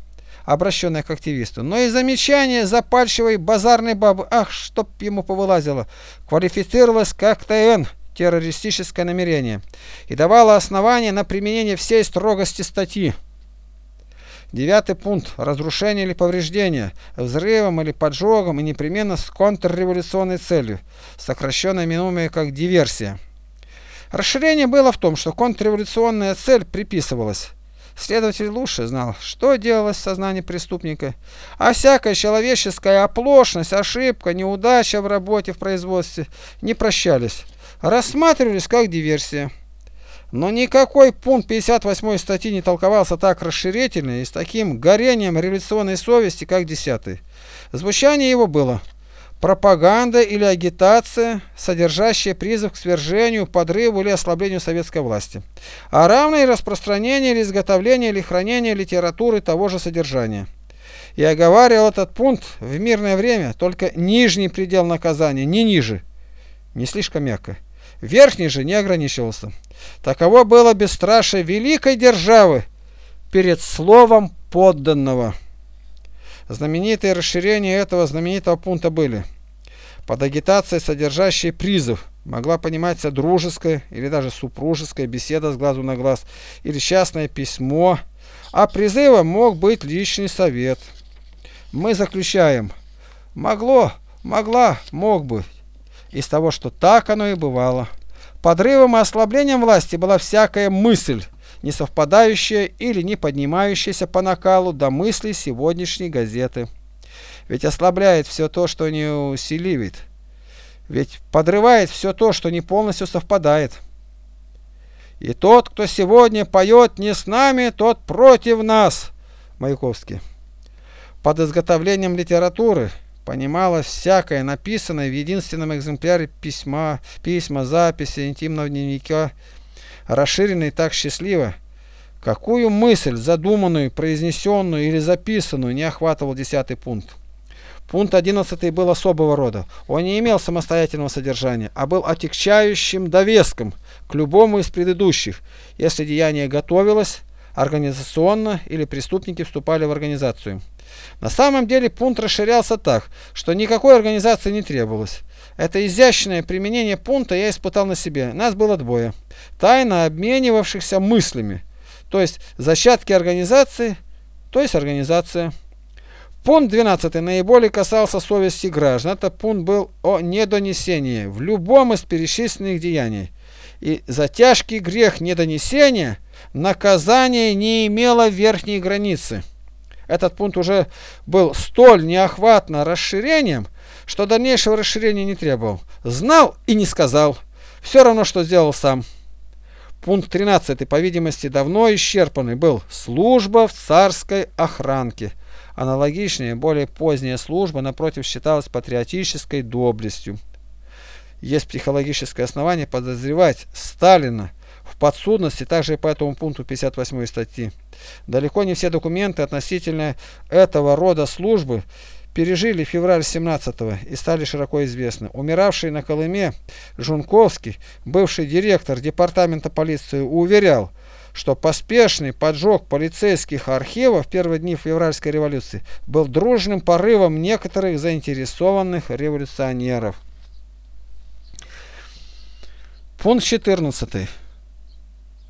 обращенная к активисту, но и замечание запальчивой базарной бабы, ах, чтоб ему повылазило, квалифицировалось как ТН, террористическое намерение, и давало основание на применение всей строгости статьи. Девятый пункт. Разрушение или повреждение, взрывом или поджогом и непременно с контрреволюционной целью, сокращенно именуемое как диверсия. Расширение было в том, что контрреволюционная цель приписывалась. Следователь лучше знал, что делалось в сознании преступника, а всякая человеческая оплошность, ошибка, неудача в работе, в производстве не прощались, рассматривались как диверсия. Но никакой пункт 58 статьи не толковался так расширительно и с таким горением революционной совести, как 10. Звучание его было – пропаганда или агитация, содержащая призыв к свержению, подрыву или ослаблению советской власти, а равное распространение или изготовление или хранение литературы того же содержания. И оговаривал этот пункт в мирное время только нижний предел наказания, не ниже, не слишком мягко. Верхний же не ограничивался. Таково было бесстрашие великой державы перед словом подданного. Знаменитые расширения этого знаменитого пункта были под агитацией, содержащей призыв, могла пониматься дружеская или даже супружеская беседа с глазу на глаз или частное письмо, а призывом мог быть личный совет. Мы заключаем, могло Могла, мог бы. Из того, что так оно и бывало. Подрывом и ослаблением власти была всякая мысль, не совпадающая или не поднимающаяся по накалу до мыслей сегодняшней газеты. Ведь ослабляет все то, что не усиливает. Ведь подрывает все то, что не полностью совпадает. И тот, кто сегодня поет не с нами, тот против нас. Маяковский. Под изготовлением литературы понималось всякое написанное в единственном экземпляре письма, письма, записи, интимного дневника, расширенные так счастливо, какую мысль, задуманную, произнесенную или записанную, не охватывал десятый пункт. Пункт 11 был особого рода. Он не имел самостоятельного содержания, а был отягчающим довеском к любому из предыдущих, если деяние готовилось организационно или преступники вступали в организацию. На самом деле пункт расширялся так, что никакой организации не требовалось. Это изящное применение пункта я испытал на себе. Нас было двое. Тайно обменивавшихся мыслями. То есть зачатки организации, то есть организация. Пункт 12 наиболее касался совести граждан. Это пункт был о недонесении в любом из перечисленных деяний. И за тяжкий грех недонесения наказание не имело верхней границы. Этот пункт уже был столь неохватно расширением, что дальнейшего расширения не требовал. Знал и не сказал. Все равно, что сделал сам. Пункт 13, по видимости, давно исчерпанный был «Служба в царской охранке». Аналогичная, более поздняя служба, напротив, считалась патриотической доблестью. Есть психологическое основание подозревать Сталина в подсудности также и по этому пункту 58 статьи. Далеко не все документы относительно этого рода службы пережили февраль 17 и стали широко известны. Умиравший на Колыме Жунковский, бывший директор департамента полиции, уверял, что поспешный поджог полицейских архивов в первые дни февральской революции был дружным порывом некоторых заинтересованных революционеров. Пункт 14.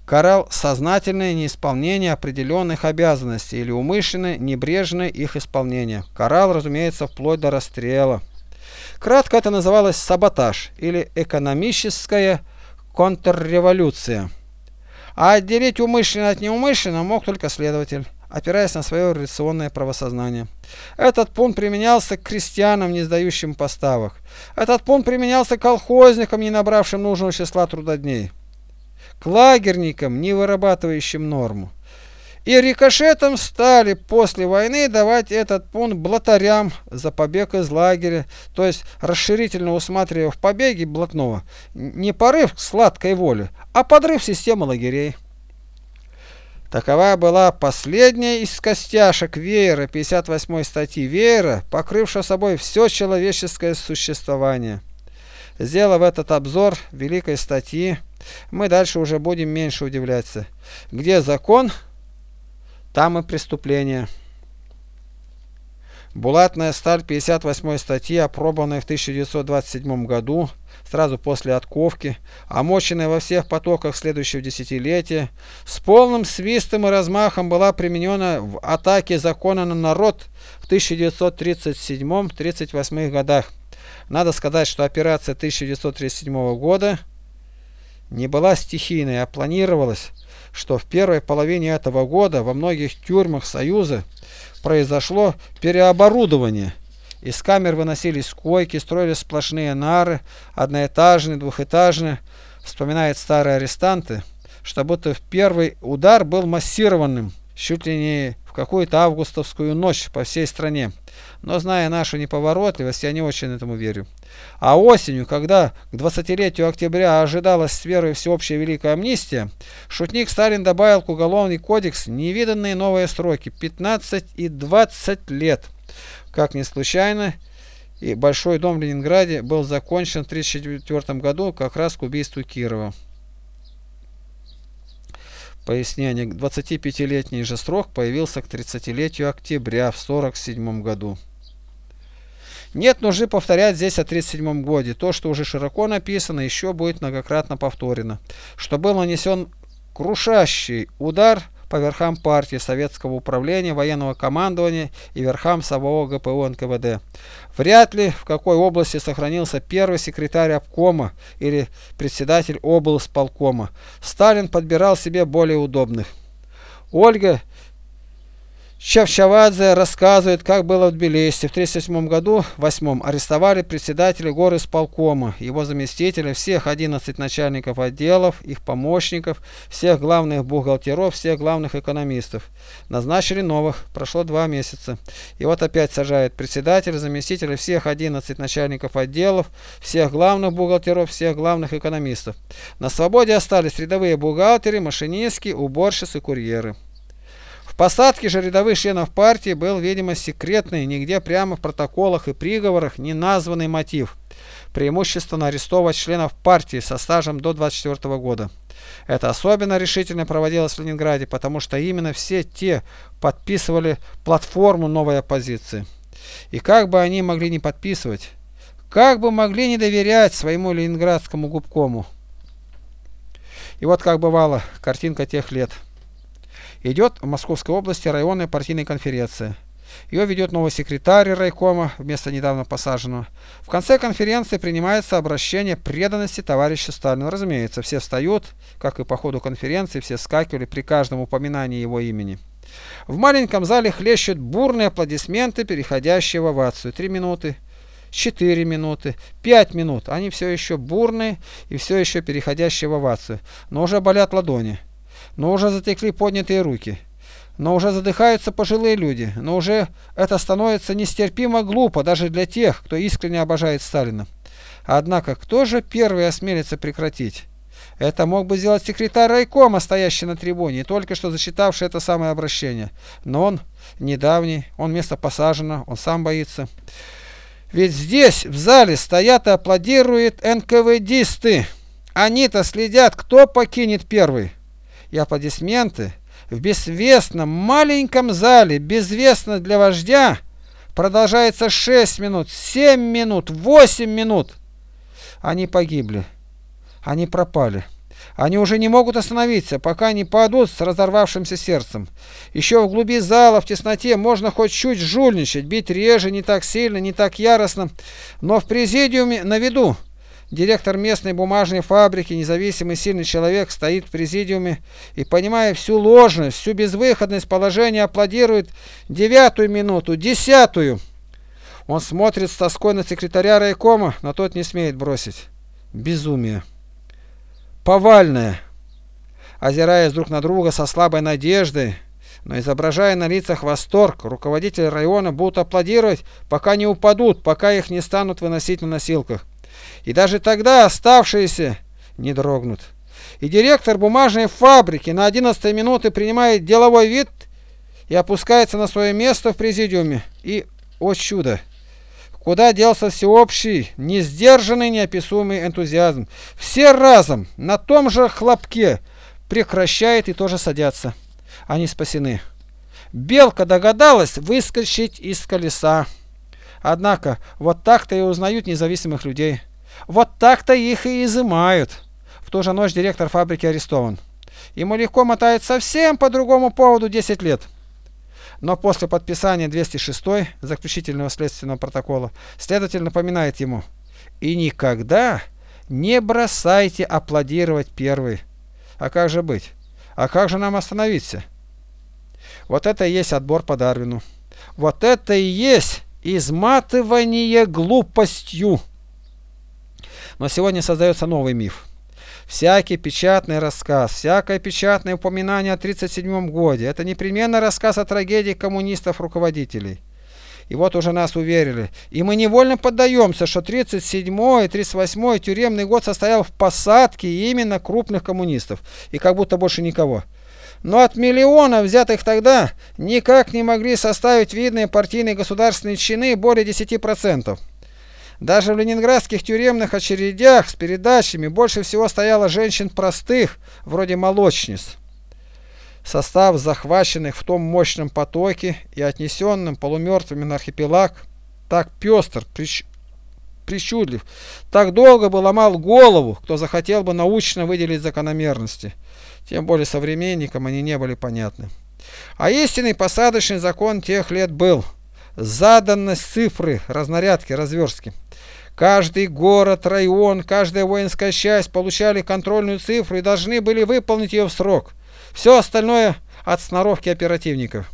Карал сознательное неисполнение определенных обязанностей или умышленное небрежное их исполнение. Карал, разумеется, вплоть до расстрела. Кратко это называлось саботаж или экономическая контрреволюция. А отделить умышленно от неумышленно мог только следователь, опираясь на свое революционное правосознание. Этот пункт применялся к крестьянам, не сдающим поставок. Этот пункт применялся к колхозникам, не набравшим нужного числа трудодней. К лагерникам, не вырабатывающим норму. И рикошетом стали после войны давать этот пункт блатарям за побег из лагеря, то есть расширительно усматривая в побеге блатного не порыв сладкой воли, а подрыв системы лагерей. Такова была последняя из костяшек веера 58 статьи веера, покрывшая собой все человеческое существование. Сделав этот обзор великой статьи, мы дальше уже будем меньше удивляться. Где закон, там и преступление. Булатная сталь 58 статьи, опробованная в 1927 году, сразу после отковки, омоченная во всех потоках следующего десятилетия, с полным свистом и размахом была применена в атаке закона на народ в 1937-38 годах. Надо сказать, что операция 1937 года не была стихийной, а планировалась что в первой половине этого года во многих тюрьмах Союза произошло переоборудование. Из камер выносились койки, строились сплошные нары, одноэтажные, двухэтажные. Вспоминают старые арестанты, что будто в первый удар был массированным, чуть ли не какую-то августовскую ночь по всей стране. Но зная нашу неповоротливость, я не очень этому верю. А осенью, когда к 20-летию октября ожидалась с верой всеобщая великая амнистия, шутник Сталин добавил к уголовный кодекс невиданные новые сроки – 15 и 20 лет. Как ни случайно, и Большой дом в Ленинграде был закончен в 1934 году как раз к убийству Кирова. Пояснение. 25-летний же срок появился к 30-летию октября в 1947 году. Нет нужды повторять здесь о 1937 годе. То, что уже широко написано, еще будет многократно повторено. Что был нанесен крушащий удар по верхам партии, советского управления, военного командования и верхам самого ГПУ НКВД. Вряд ли в какой области сохранился первый секретарь обкома или председатель облсполкома. Сталин подбирал себе более удобных. Ольга Чавчавадзе рассказывает, как было в Тбилиси. В 1937 году, в 8 арестовали председателя горы сполкома, его заместителя, всех 11 начальников отделов, их помощников, всех главных бухгалтеров, всех главных экономистов. Назначили новых, прошло два месяца. И вот опять сажают председателя, заместителя, всех 11 начальников отделов, всех главных бухгалтеров, всех главных экономистов. На свободе остались рядовые бухгалтеры, машинистки, уборщицы, курьеры посадке же рядовых членов партии был, видимо, секретный, нигде прямо в протоколах и приговорах не названный мотив – преимущественно арестовывать членов партии со стажем до 24 года. Это особенно решительно проводилось в Ленинграде, потому что именно все те подписывали платформу новой оппозиции. И как бы они могли не подписывать, как бы могли не доверять своему ленинградскому губкому. И вот как бывало, картинка тех лет – Идет в Московской области районная партийная конференция. Ее ведет новый секретарь райкома вместо недавно посаженного. В конце конференции принимается обращение преданности товарища Сталину. Разумеется, все встают, как и по ходу конференции, все скакивали при каждом упоминании его имени. В маленьком зале хлещут бурные аплодисменты, переходящие в овацию. Три минуты, четыре минуты, пять минут. Они все еще бурные и все еще переходящие в овацию. Но уже болят ладони но уже затекли поднятые руки. Но уже задыхаются пожилые люди, но уже это становится нестерпимо глупо даже для тех, кто искренне обожает Сталина. Однако, кто же первый осмелится прекратить? Это мог бы сделать секретарь райкома, стоящий на трибуне, только что зачитавший это самое обращение. Но он недавний, он место посажено, он сам боится. Ведь здесь, в зале, стоят и аплодируют НКВДисты. Они-то следят, кто покинет первый и аплодисменты в бессвестном маленьком зале, безвестно для вождя, продолжается 6 минут, 7 минут, 8 минут. Они погибли. Они пропали. Они уже не могут остановиться, пока не падут с разорвавшимся сердцем. Еще в глуби зала, в тесноте, можно хоть чуть жульничать, бить реже, не так сильно, не так яростно, но в президиуме на виду Директор местной бумажной фабрики, независимый сильный человек, стоит в президиуме и, понимая всю ложность, всю безвыходность положения, аплодирует девятую минуту, десятую. Он смотрит с тоской на секретаря райкома, но тот не смеет бросить. Безумие. Повальное. Озираясь друг на друга со слабой надеждой, но изображая на лицах восторг, руководители района будут аплодировать, пока не упадут, пока их не станут выносить на носилках. И даже тогда оставшиеся не дрогнут. И директор бумажной фабрики на 11 минуты принимает деловой вид и опускается на свое место в президиуме. И, о чудо, куда делся всеобщий, несдержанный, неописуемый энтузиазм. Все разом, на том же хлопке, прекращает и тоже садятся. Они спасены. Белка догадалась выскочить из колеса. Однако, вот так-то и узнают независимых людей. Вот так-то их и изымают. В ту же ночь директор фабрики арестован. Ему легко мотает совсем по другому поводу 10 лет. Но после подписания 206 заключительного следственного протокола следователь напоминает ему «И никогда не бросайте аплодировать первый». А как же быть? А как же нам остановиться? Вот это и есть отбор по Дарвину. Вот это и есть изматывание глупостью. Но сегодня создается новый миф. Всякий печатный рассказ, всякое печатное упоминание о 1937 годе – это непременно рассказ о трагедии коммунистов-руководителей. И вот уже нас уверили. И мы невольно поддаемся, что 37 и 38 тюремный год состоял в посадке именно крупных коммунистов. И как будто больше никого. Но от миллионов, взятых тогда, никак не могли составить видные партийные государственные чины более 10%. Даже в ленинградских тюремных очередях с передачами больше всего стояло женщин простых, вроде молочниц. Состав захваченных в том мощном потоке и отнесенным полумертвыми на архипелаг так пестр, прич... причудлив, так долго бы ломал голову, кто захотел бы научно выделить закономерности. Тем более современникам они не были понятны. А истинный посадочный закон тех лет был заданность цифры, разнарядки, разверстки. Каждый город, район, каждая воинская часть получали контрольную цифру и должны были выполнить ее в срок. Все остальное от сноровки оперативников.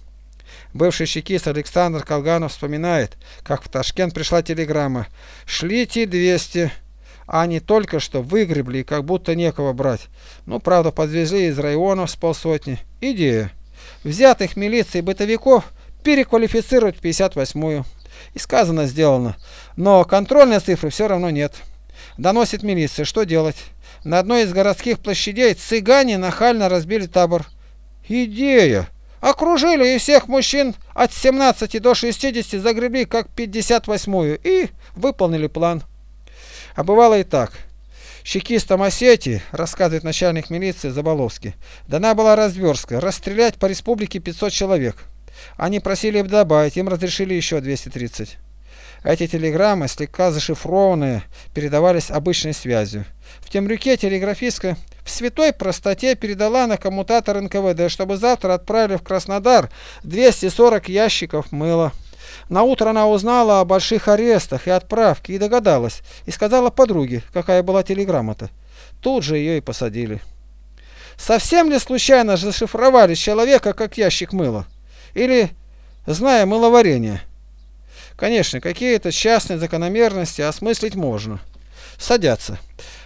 Бывший чекист Александр Колганов вспоминает, как в Ташкент пришла телеграмма «Шлите 200». А они только что выгребли как будто некого брать. Ну, правда, подвезли из районов с полсотни. Идея. Взятых милицией бытовиков переквалифицировать в 58-ю. И сказано, сделано. Но контрольной цифры все равно нет. Доносит милиция. Что делать? На одной из городских площадей цыгане нахально разбили табор. Идея! Окружили и всех мужчин от 17 до 60 загребли как 58-ю и выполнили план. А бывало и так. Чекистам Осетии, рассказывает начальник милиции Заболовский, дана была разверстка расстрелять по республике 500 человек. Они просили добавить, им разрешили еще 230. Эти телеграммы, слегка зашифрованные, передавались обычной связью. В темрюке телеграфистка в святой простоте передала на коммутатор НКВД, чтобы завтра отправили в Краснодар 240 ящиков мыла. На утро она узнала о больших арестах и отправке и догадалась, и сказала подруге, какая была телеграмма-то. Тут же ее и посадили. Совсем ли случайно зашифровали человека, как ящик мыла? Или, зная мыловарение? Конечно, какие-то частные закономерности осмыслить можно. Садятся.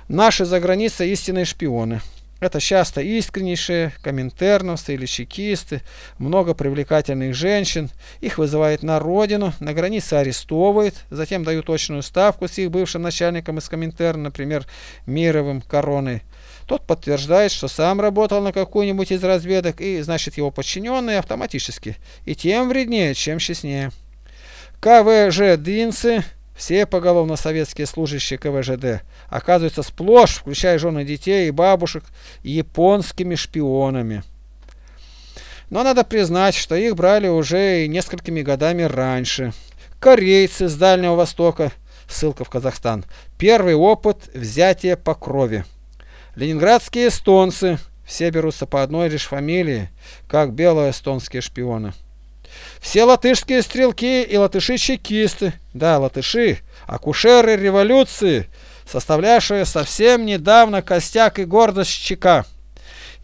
Наши за границей истинные шпионы. Это часто искреннейшие коминтерновцы или чекисты, много привлекательных женщин. Их вызывают на родину, на границе арестовывают, затем дают точную ставку с их бывшим начальником из Коминтерна, например, Мировым, Короной. Тот подтверждает, что сам работал на какую-нибудь из разведок, и, значит, его подчиненные автоматически. И тем вреднее, чем честнее. КВЖ Динцы, все поголовно советские служащие КВЖД, оказываются сплошь, включая жены детей и бабушек, японскими шпионами. Но надо признать, что их брали уже и несколькими годами раньше. Корейцы с Дальнего Востока, ссылка в Казахстан, первый опыт взятия по крови. Ленинградские эстонцы, все берутся по одной лишь фамилии, как бело-эстонские шпионы. Все латышские стрелки и латыши-чекисты, да, латыши, акушеры революции, составлявшие совсем недавно костяк и гордость ЧК.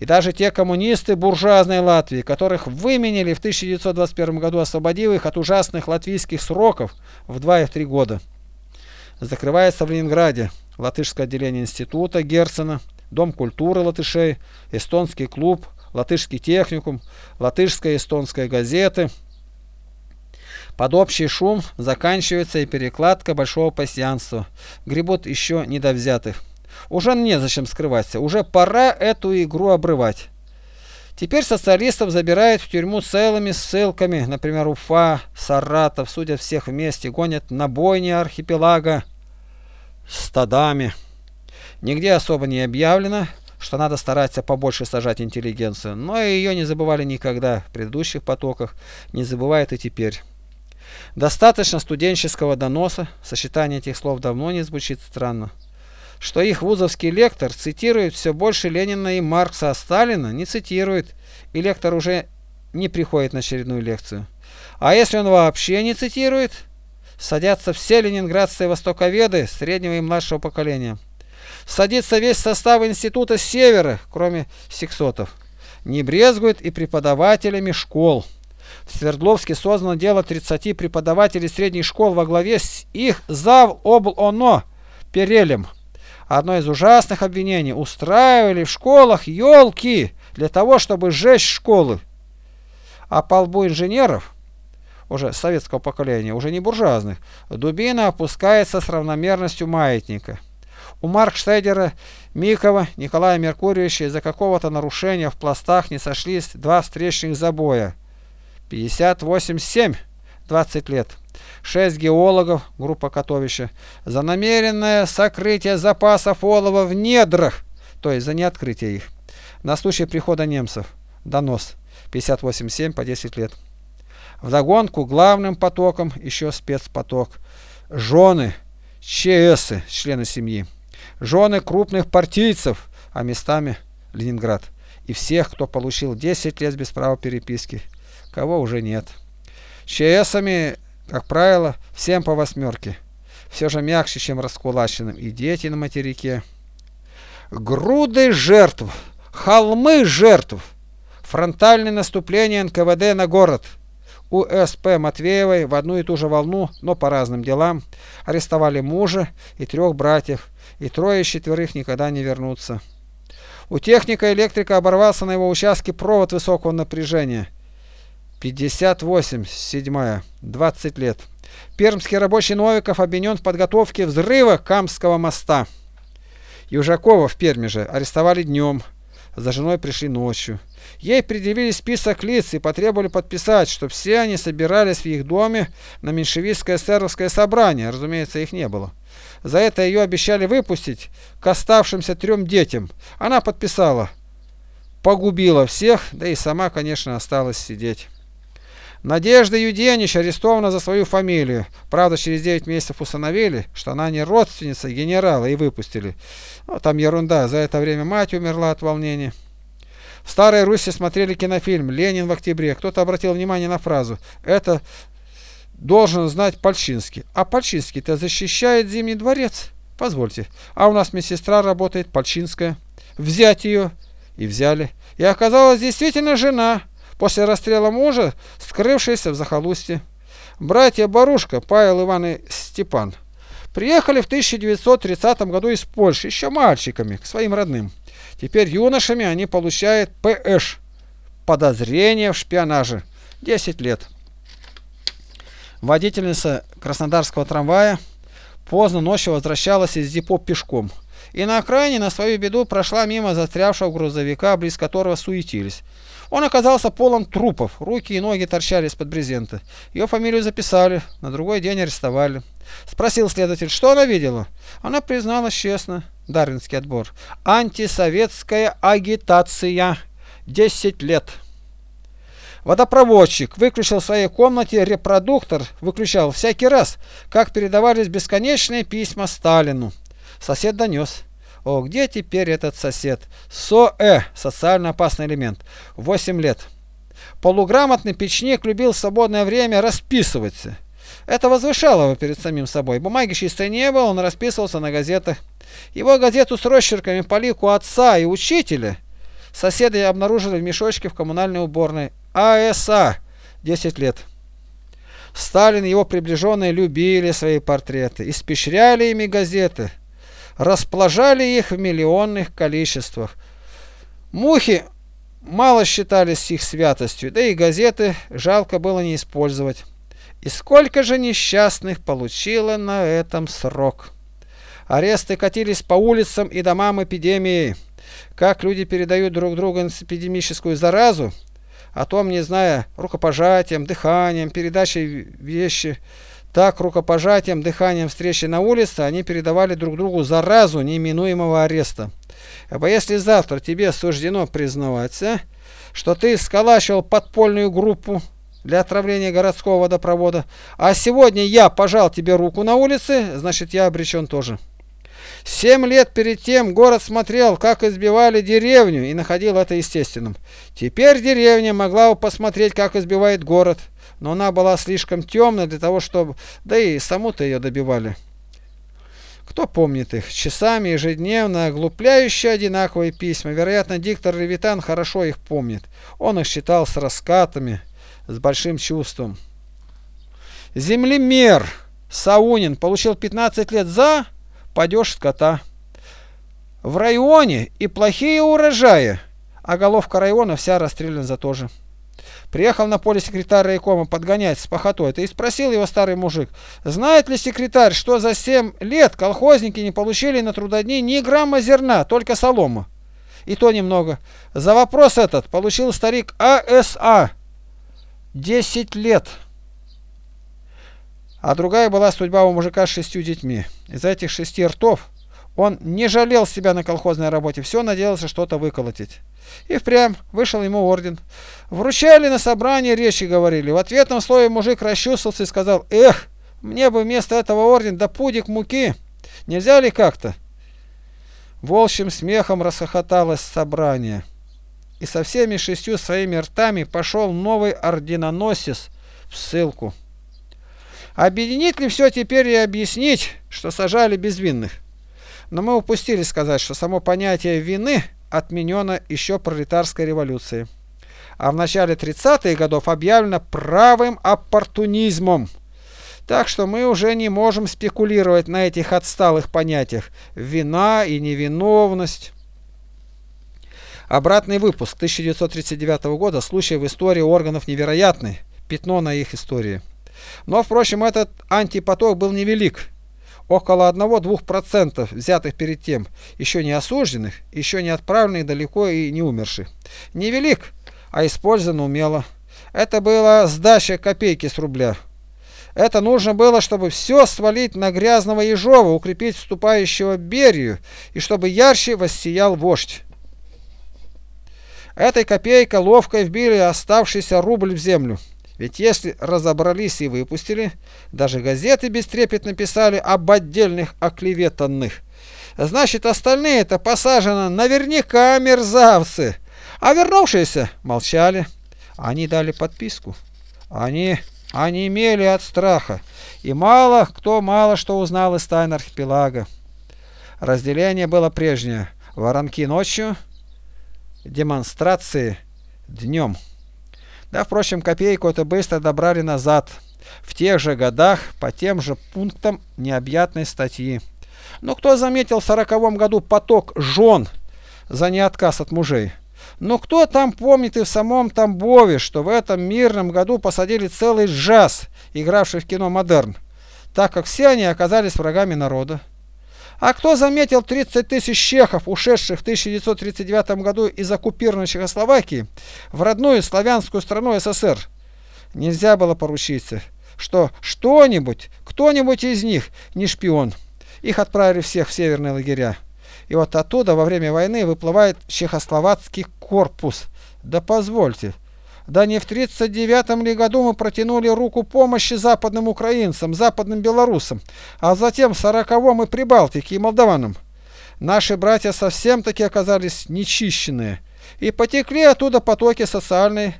И даже те коммунисты буржуазной Латвии, которых выменили в 1921 году, освободив их от ужасных латвийских сроков в 2 и в 3 года. Закрывается в Ленинграде латышское отделение института Герцена, Дом культуры латышей, эстонский клуб, латышский техникум, латышская эстонская газеты. Под общий шум заканчивается и перекладка большого пассианства. Гребут еще недовзятых. Уже незачем скрываться, уже пора эту игру обрывать. Теперь социалистов забирают в тюрьму целыми ссылками, например, Уфа, Саратов, судят всех вместе, гонят на бойни архипелага стадами. Нигде особо не объявлено, что надо стараться побольше сажать интеллигенцию, но ее не забывали никогда в предыдущих потоках, не забывают и теперь. Достаточно студенческого доноса, сочетание этих слов давно не звучит странно, что их вузовский лектор цитирует все больше Ленина и Маркса, а Сталина не цитирует, и лектор уже не приходит на очередную лекцию. А если он вообще не цитирует, садятся все ленинградские востоковеды среднего и младшего поколения. Садится весь состав института севера, кроме сексотов. Не брезгует и преподавателями школ. В Свердловске создано дело 30 преподавателей средних школ во главе с их зав обл оно Перелем. Одно из ужасных обвинений – устраивали в школах елки для того, чтобы сжечь школы. А по лбу инженеров, уже советского поколения, уже не буржуазных, дубина опускается с равномерностью маятника. У Маркштейдера, Микова, Николая Меркурьевича из-за какого-то нарушения в пластах не сошлись два встречных забоя. 58-7, 20 лет. Шесть геологов, группа Котовища, за намеренное сокрытие запасов олова в недрах, то есть за неоткрытие их, на случай прихода немцев. Донос. 58-7 по 10 лет. Вдогонку главным потоком еще спецпоток. Жены ЧСы, члены семьи, жены крупных партийцев, а местами Ленинград, и всех, кто получил 10 лет без права переписки, кого уже нет. ЧСами, как правило, всем по восьмерке, все же мягче, чем раскулаченным, и дети на материке. Груды жертв, холмы жертв, фронтальное наступление НКВД на город – у С.П. Матвеевой в одну и ту же волну, но по разным делам, арестовали мужа и трех братьев, и трое из четверых никогда не вернутся. У техника-электрика оборвался на его участке провод высокого напряжения. 58, 7, 20 лет. Пермский рабочий Новиков обвинен в подготовке взрыва Камского моста. Южакова в Перми же арестовали днем, за женой пришли ночью. Ей предъявили список лиц и потребовали подписать, что все они собирались в их доме на меньшевистское эсеровское собрание. Разумеется, их не было. За это ее обещали выпустить к оставшимся трем детям. Она подписала. Погубила всех, да и сама, конечно, осталась сидеть. Надежда Юденич арестована за свою фамилию. Правда, через 9 месяцев установили, что она не родственница генерала и выпустили. Ну, там ерунда, за это время мать умерла от волнения. В Старой Руси смотрели кинофильм «Ленин в октябре». Кто-то обратил внимание на фразу «Это должен знать Пальчинский». А Пальчинский-то защищает Зимний дворец. Позвольте. А у нас медсестра работает, Пальчинская. Взять ее. И взяли. И оказалась действительно жена после расстрела мужа, скрывшийся в захолустье. Братья Барушка, Павел Иван и Степан, приехали в 1930 году из Польши, еще мальчиками, к своим родным. Теперь юношами они получают ПШ, подозрение в шпионаже, 10 лет. Водительница краснодарского трамвая поздно ночью возвращалась из депо пешком и на окраине на свою беду прошла мимо застрявшего грузовика, близ которого суетились. Он оказался полон трупов, руки и ноги торчали из-под брезента. Ее фамилию записали, на другой день арестовали. Спросил следователь, что она видела. Она призналась честно. Дарвинский отбор. Антисоветская агитация. 10 лет. Водопроводчик выключил в своей комнате репродуктор, выключал всякий раз, как передавались бесконечные письма Сталину. Сосед донес. О, где теперь этот сосед? СОЭ, социально опасный элемент. 8 лет. Полуграмотный печник любил свободное время расписываться. Это возвышало его перед самим собой. Бумаги чистой не было, он расписывался на газетах. Его газету с росчерками по лику отца и учителя соседи обнаружили в мешочке в коммунальной уборной. АСА. 10 лет. Сталин и его приближенные любили свои портреты, испещряли ими газеты расплажали их в миллионных количествах. Мухи мало считались их святостью, да и газеты жалко было не использовать. И сколько же несчастных получило на этом срок. Аресты катились по улицам и домам эпидемии. Как люди передают друг другу эпидемическую заразу, о том не зная рукопожатием, дыханием, передачей вещи, так, рукопожатием, дыханием встречи на улице они передавали друг другу заразу неминуемого ареста. А если завтра тебе суждено признаваться, что ты сколачивал подпольную группу для отравления городского водопровода, а сегодня я пожал тебе руку на улице, значит я обречен тоже. Семь лет перед тем город смотрел, как избивали деревню, и находил это естественным. Теперь деревня могла бы посмотреть, как избивает город – но она была слишком темная для того, чтобы... Да и саму-то ее добивали. Кто помнит их? Часами, ежедневно, оглупляющие одинаковые письма. Вероятно, диктор Левитан хорошо их помнит. Он их считал с раскатами, с большим чувством. Землемер Саунин получил 15 лет за падеж скота. В районе и плохие урожаи, а головка района вся расстреляна за то же. Приехал на поле секретарь райкома подгонять с похотой. Ты и спросил его старый мужик, знает ли секретарь, что за семь лет колхозники не получили на трудодни ни грамма зерна, только солому. И то немного. За вопрос этот получил старик АСА. Десять лет. А другая была судьба у мужика с шестью детьми. Из этих шести ртов он не жалел себя на колхозной работе, все надеялся что-то выколотить. И впрямь вышел ему орден. Вручали на собрании, речи говорили. В ответном слове мужик расчувствовался и сказал, «Эх, Мне бы вместо этого орден да пудик муки. Нельзя ли как-то? Волчьим смехом расхохоталось собрание. И со всеми шестью своими ртами пошел новый орденоносец в ссылку. Объединить ли все теперь и объяснить, что сажали безвинных? Но мы упустили сказать, что само понятие вины отменено еще пролетарской революцией. А в начале 30-х годов объявлено правым оппортунизмом. Так что мы уже не можем спекулировать на этих отсталых понятиях вина и невиновность. Обратный выпуск 1939 года «Случай в истории органов невероятный» пятно на их истории. Но, впрочем, этот антипоток был невелик. Около 1-2% взятых перед тем, еще не осужденных, еще не отправленных далеко и не умерших. Невелик, а использован умело. Это была сдача копейки с рубля. Это нужно было, чтобы все свалить на грязного Ежова, укрепить вступающего Берию, и чтобы ярче воссиял вождь. Этой копейкой ловко вбили оставшийся рубль в землю. Ведь если разобрались и выпустили, даже газеты бестрепетно писали об отдельных оклеветанных. Значит, остальные-то посажены наверняка мерзавцы. А вернувшиеся молчали. Они дали подписку. Они имели от страха, и мало кто мало что узнал из тайн архипелага. Разделение было прежнее. Воронки ночью, демонстрации днем. Да, впрочем, копейку это быстро добрали назад. В тех же годах, по тем же пунктам необъятной статьи. Но кто заметил в сороковом году поток жен за неотказ от мужей? Но кто там помнит и в самом Тамбове, что в этом мирном году посадили целый джаз, игравший в кино «Модерн», так как все они оказались врагами народа? А кто заметил 30 тысяч чехов, ушедших в 1939 году из оккупированной Чехословакии в родную славянскую страну СССР? Нельзя было поручиться, что что-нибудь, кто-нибудь из них не шпион. Их отправили всех в северные лагеря. И вот оттуда во время войны выплывает чехословацкий корпус. Да позвольте. Да не в 39 ли году мы протянули руку помощи западным украинцам, западным белорусам, а затем в 40-м и Прибалтике, и молдаванам. Наши братья совсем-таки оказались нечищенные и потекли оттуда потоки социальной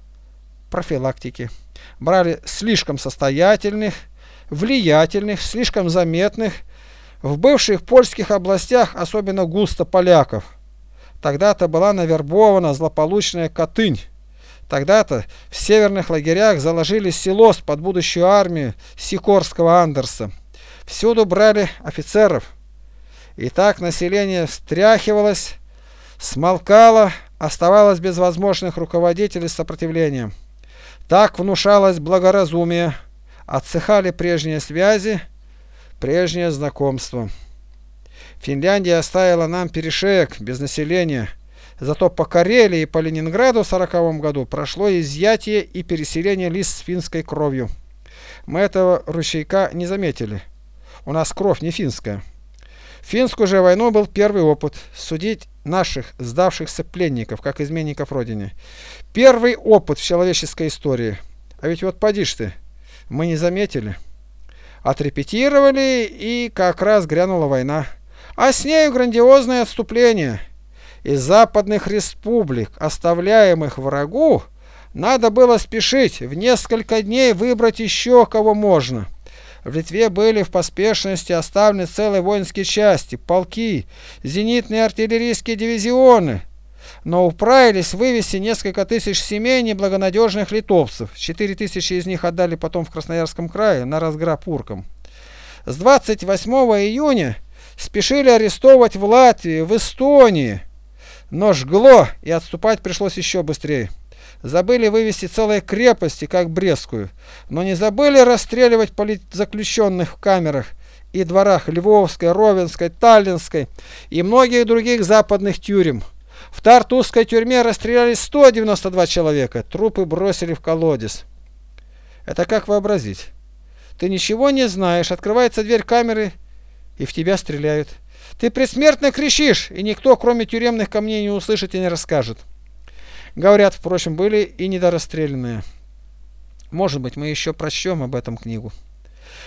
профилактики. Брали слишком состоятельных, влиятельных, слишком заметных, в бывших польских областях особенно густо поляков. Тогда-то была навербована злополучная Катынь. Тогда-то в северных лагерях заложили село под будущую армию Сикорского Андерса. Всюду брали офицеров. И так население встряхивалось, смолкало, оставалось без возможных руководителей с сопротивлением. Так внушалось благоразумие, отсыхали прежние связи, Прежнее знакомство. Финляндия оставила нам перешеек без населения. Зато по Карелии и по Ленинграду в 40 году прошло изъятие и переселение лиц с финской кровью. Мы этого ручейка не заметили. У нас кровь не финская. В финскую же войну был первый опыт судить наших сдавшихся пленников, как изменников родине. Первый опыт в человеческой истории. А ведь вот поди ты, мы не заметили. Отрепетировали, и как раз грянула война. А с нею грандиозное отступление. Из западных республик, оставляемых врагу, надо было спешить, в несколько дней выбрать еще кого можно. В Литве были в поспешности оставлены целые воинские части, полки, зенитные артиллерийские дивизионы, но управились вывести несколько тысяч семей неблагонадежных литовцев. Четыре тысячи из них отдали потом в Красноярском крае на разграб уркам. С 28 июня спешили арестовывать в Латвии, в Эстонии, но жгло и отступать пришлось еще быстрее. Забыли вывести целые крепости, как Брестскую, но не забыли расстреливать политзаключенных в камерах и дворах Львовской, Ровенской, Таллинской и многих других западных тюрем. В Тартусской тюрьме расстреляли 192 человека, трупы бросили в колодец. Это как вообразить? Ты ничего не знаешь, открывается дверь камеры, и в тебя стреляют. Ты предсмертно кричишь, и никто, кроме тюремных камней, не услышит и не расскажет. Говорят, впрочем, были и недорасстрелянные. Может быть, мы еще прочтем об этом книгу.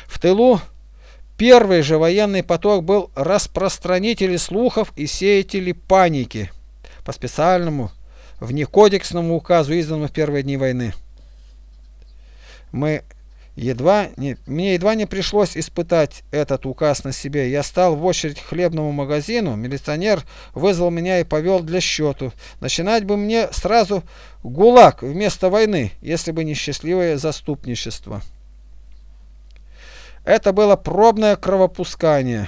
В тылу первый же военный поток был распространители слухов и сеятели паники по специальному внекодексному указу, изданному в первые дни войны. Мы едва не, мне едва не пришлось испытать этот указ на себе. Я стал в очередь к хлебному магазину, милиционер вызвал меня и повел для счету. Начинать бы мне сразу ГУЛАГ вместо войны, если бы не счастливое заступничество. Это было пробное кровопускание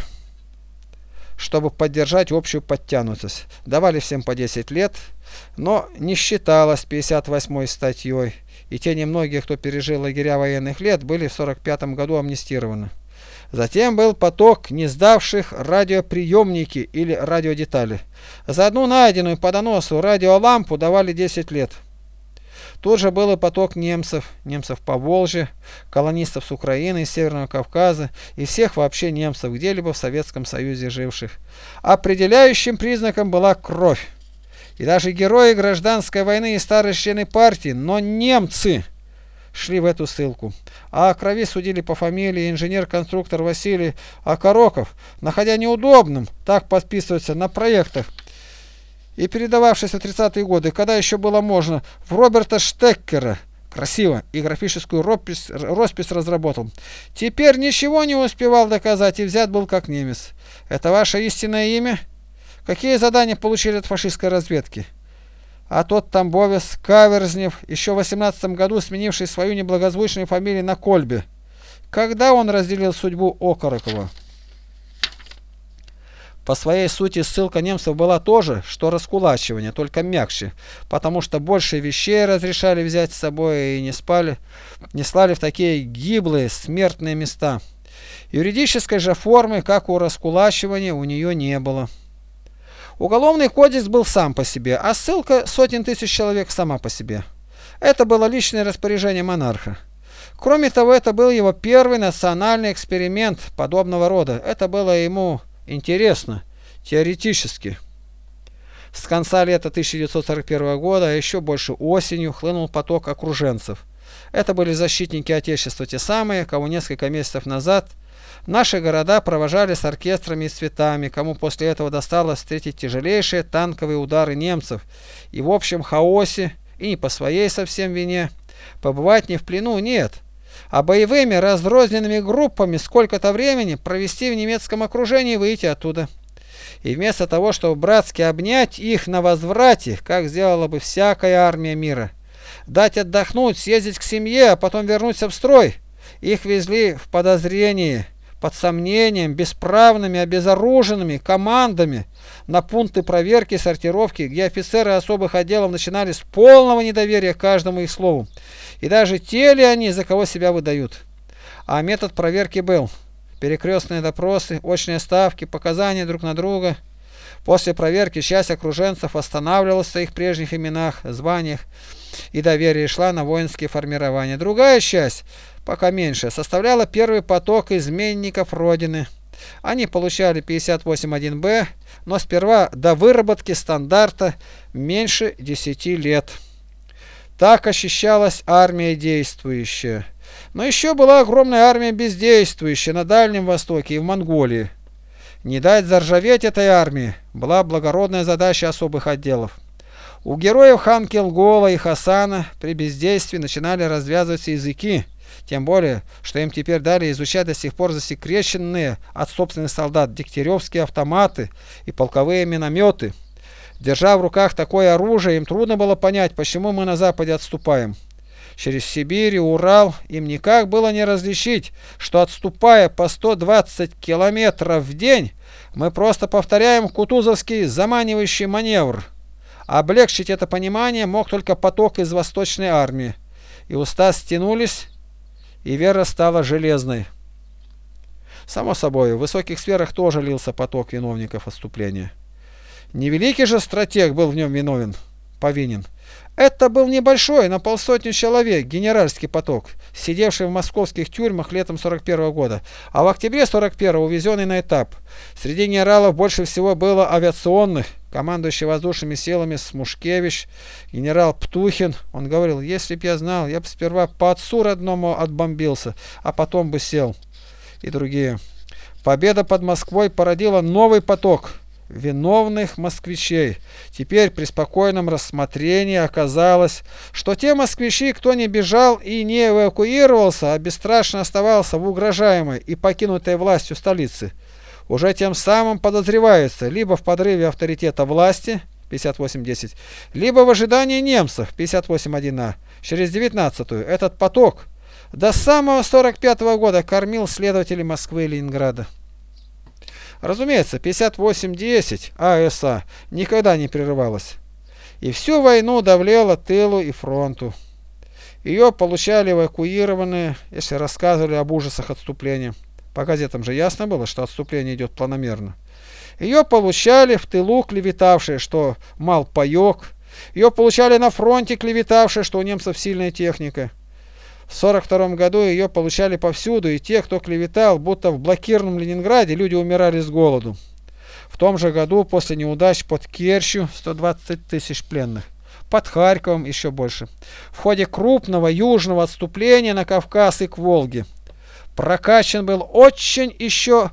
чтобы поддержать общую подтянутость. Давали всем по 10 лет, но не считалось 58 статьей, и те немногие, кто пережил лагеря военных лет, были в 45 году амнистированы. Затем был поток не сдавших радиоприемники или радиодетали. За одну найденную по доносу радиолампу давали 10 лет. Тут же был и поток немцев, немцев по Волжье, колонистов с Украины, из Северного Кавказа и всех вообще немцев, где-либо в Советском Союзе живших. Определяющим признаком была кровь. И даже герои гражданской войны и старые члены партии, но немцы шли в эту ссылку. А о крови судили по фамилии инженер-конструктор Василий Окороков, находя неудобным так подписываться на проектах и передававшийся в 30-е годы, когда еще было можно, в Роберта Штеккера. Красиво. И графическую роспись, роспись разработал. Теперь ничего не успевал доказать и взят был как немец. Это ваше истинное имя? Какие задания получили от фашистской разведки? А тот Тамбовец Каверзнев, еще в 18 году сменивший свою неблагозвучную фамилию на Кольбе. Когда он разделил судьбу Окорокова? По своей сути ссылка немцев была тоже, что раскулачивание, только мягче, потому что больше вещей разрешали взять с собой и не спали, не слали в такие гиблые смертные места. Юридической же формы, как у раскулачивания, у нее не было. Уголовный кодекс был сам по себе, а ссылка сотен тысяч человек сама по себе. Это было личное распоряжение монарха. Кроме того, это был его первый национальный эксперимент подобного рода. Это было ему Интересно, теоретически. С конца лета 1941 года, а еще больше осенью, хлынул поток окруженцев. Это были защитники Отечества, те самые, кого несколько месяцев назад наши города провожали с оркестрами и цветами, кому после этого досталось встретить тяжелейшие танковые удары немцев. И в общем хаосе, и не по своей совсем вине, побывать не в плену, нет – а боевыми разрозненными группами сколько-то времени провести в немецком окружении и выйти оттуда. И вместо того, чтобы братски обнять их на возврате, как сделала бы всякая армия мира, дать отдохнуть, съездить к семье, а потом вернуться в строй, их везли в подозрении, под сомнением, бесправными, обезоруженными командами на пункты проверки и сортировки, где офицеры особых отделов начинали с полного недоверия каждому их слову. И даже те ли они, за кого себя выдают. А метод проверки был. Перекрестные допросы, очные ставки, показания друг на друга. После проверки часть окруженцев останавливалась в своих прежних именах, званиях и доверие шла на воинские формирования. Другая часть, пока меньше, составляла первый поток изменников Родины. Они получали 58.1б, но сперва до выработки стандарта меньше 10 лет. Так ощущалась армия действующая. Но еще была огромная армия бездействующая на Дальнем Востоке и в Монголии. Не дать заржаветь этой армии была благородная задача особых отделов. У героев хан Келгола и Хасана при бездействии начинали развязываться языки, тем более, что им теперь дали изучать до сих пор засекреченные от собственных солдат дегтяревские автоматы и полковые минометы. Держа в руках такое оружие, им трудно было понять, почему мы на западе отступаем. Через Сибирь и Урал им никак было не различить, что отступая по 120 километров в день, мы просто повторяем кутузовский заманивающий маневр. Облегчить это понимание мог только поток из Восточной армии. И уста стянулись, и вера стала железной. Само собой, в высоких сферах тоже лился поток виновников отступления. Не великий же стратег был в нем виновен, повинен. Это был небольшой, на полсотни человек, генеральский поток, сидевший в московских тюрьмах летом 41 -го года, а в октябре 41 увезенный на этап. Среди генералов больше всего было авиационных, командующий воздушными силами Смушкевич, генерал Птухин. Он говорил, если б я знал, я бы сперва по отцу родному отбомбился, а потом бы сел. и другие. Победа под Москвой породила новый поток виновных москвичей. Теперь при спокойном рассмотрении оказалось, что те москвичи, кто не бежал и не эвакуировался, а бесстрашно оставался в угрожаемой и покинутой властью столице, уже тем самым подозреваются либо в подрыве авторитета власти 58.10, либо в ожидании немцев 58.1а. Через 19-ю этот поток до самого 45 -го года кормил следователей Москвы и Ленинграда. Разумеется, 58-10 АСА никогда не прерывалась. И всю войну давлела тылу и фронту. Ее получали эвакуированные, если рассказывали об ужасах отступления. По газетам же ясно было, что отступление идет планомерно. Ее получали в тылу клеветавшие, что мал паек. Ее получали на фронте клеветавшие, что у немцев сильная техника. В 1942 году ее получали повсюду, и те, кто клеветал, будто в блокированном Ленинграде люди умирали с голоду. В том же году, после неудач под Керчью, 120 тысяч пленных, под Харьковом еще больше, в ходе крупного южного отступления на Кавказ и к Волге. Прокачан был очень еще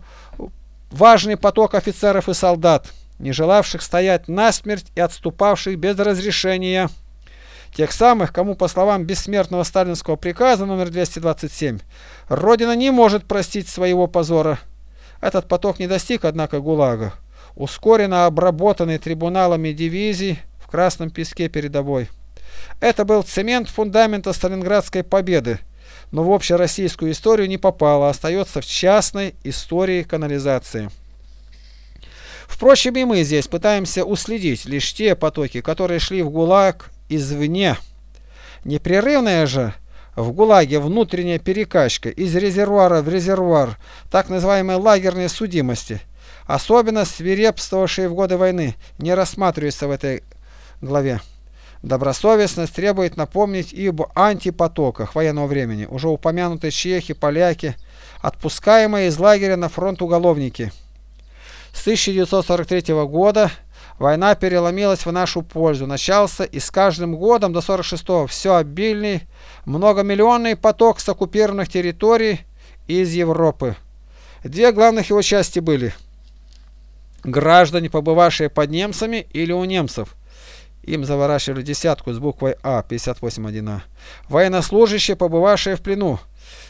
важный поток офицеров и солдат, не желавших стоять насмерть и отступавших без разрешения. Тех самых, кому, по словам бессмертного сталинского приказа номер 227, Родина не может простить своего позора. Этот поток не достиг, однако, ГУЛАГа, ускоренно обработанный трибуналами дивизий в Красном Песке передовой. Это был цемент фундамента Сталинградской победы, но в общероссийскую историю не попало, остается в частной истории канализации. Впрочем, и мы здесь пытаемся уследить лишь те потоки, которые шли в ГУЛАГ извне. Непрерывная же в ГУЛАГе внутренняя перекачка из резервуара в резервуар так называемой лагерной судимости, особенно свирепствовавшие в годы войны, не рассматривается в этой главе. Добросовестность требует напомнить и об антипотоках военного времени, уже упомянутые чехи, поляки, отпускаемые из лагеря на фронт уголовники. С 1943 года Война переломилась в нашу пользу. Начался и с каждым годом до 46-го все обильный, многомиллионный поток с оккупированных территорий из Европы. Две главных его части были. Граждане, побывавшие под немцами или у немцев. Им заворачивали десятку с буквой А, 58.1а. Военнослужащие, побывавшие в плену.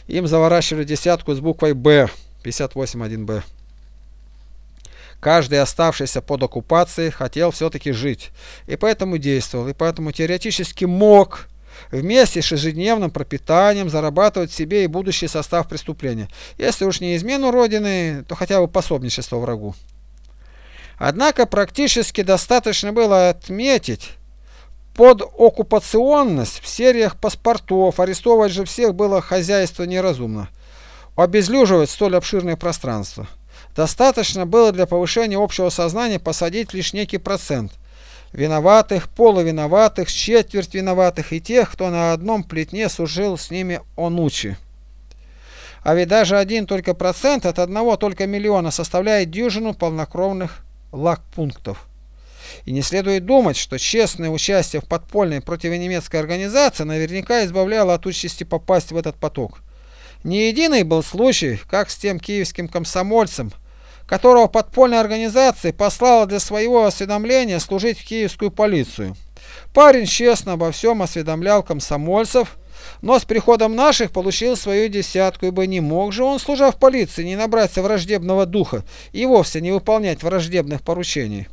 Им заворачивали десятку с буквой Б, 58.1б. Каждый оставшийся под оккупацией хотел все-таки жить, и поэтому действовал, и поэтому теоретически мог вместе с ежедневным пропитанием зарабатывать себе и будущий состав преступления. Если уж не измену Родины, то хотя бы пособничество врагу. Однако практически достаточно было отметить под оккупационность в сериях паспортов, арестовывать же всех было хозяйство неразумно, обезлюживать столь обширное пространство. Достаточно было для повышения общего сознания посадить лишь некий процент виноватых, полувиноватых, четверть виноватых и тех, кто на одном плетне служил с ними онучи. А ведь даже один только процент от одного только миллиона составляет дюжину полнокровных лагпунктов. И не следует думать, что честное участие в подпольной противонемецкой организации наверняка избавляло от участи попасть в этот поток. Не единый был случай, как с тем киевским комсомольцем, которого подпольная организация послала для своего осведомления служить в киевскую полицию. Парень честно обо всем осведомлял комсомольцев, но с приходом наших получил свою десятку, ибо не мог же он, служа в полиции, не набраться враждебного духа и вовсе не выполнять враждебных поручений.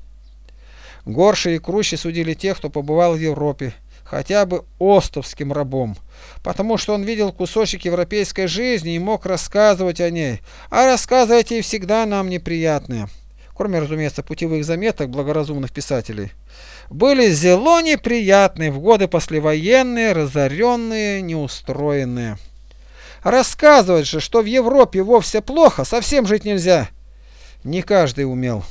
Горше и круче судили тех, кто побывал в Европе, хотя бы остовским рабом, потому что он видел кусочек европейской жизни и мог рассказывать о ней, а рассказывать ей всегда нам неприятные, кроме, разумеется, путевых заметок благоразумных писателей, были зело неприятные в годы послевоенные, разоренные, неустроенные. Рассказывать же, что в Европе вовсе плохо, совсем жить нельзя, не каждый умел.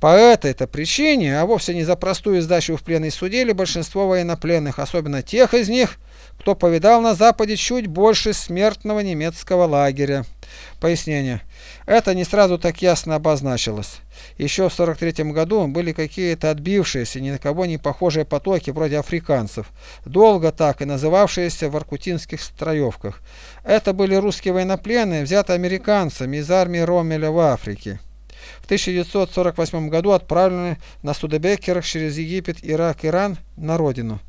По этой-то причине, а вовсе не за простую сдачу в плен и судили большинство военнопленных, особенно тех из них, кто повидал на Западе чуть больше смертного немецкого лагеря. Пояснение. Это не сразу так ясно обозначилось. Еще в 43 году были какие-то отбившиеся, ни на кого не похожие потоки, вроде африканцев, долго так и называвшиеся в аркутинских строевках. Это были русские военнопленные, взятые американцами из армии Роммеля в Африке. В 1948 году отправлены на Студебекерах через Египет, Ирак, Иран на родину.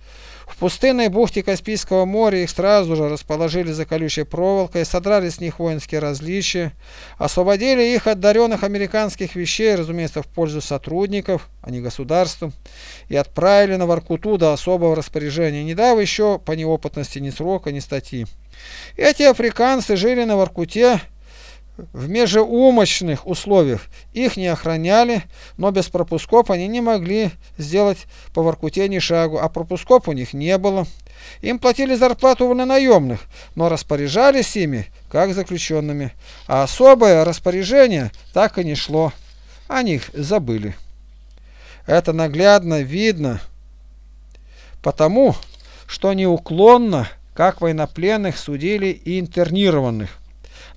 В пустынной бухте Каспийского моря их сразу же расположили за колючей проволокой, содрали с них воинские различия, освободили их от даренных американских вещей, разумеется, в пользу сотрудников, а не государства, и отправили на Воркуту до особого распоряжения, не дав еще по неопытности ни срока, ни статьи. Эти африканцы жили на Воркуте, в межеумочных условиях их не охраняли, но без пропусков они не могли сделать по Воркуте ни шагу, а пропусков у них не было. Им платили зарплату на наемных, но распоряжались ими, как заключенными, а особое распоряжение так и не шло. О них забыли. Это наглядно видно потому, что неуклонно, как военнопленных, судили и интернированных.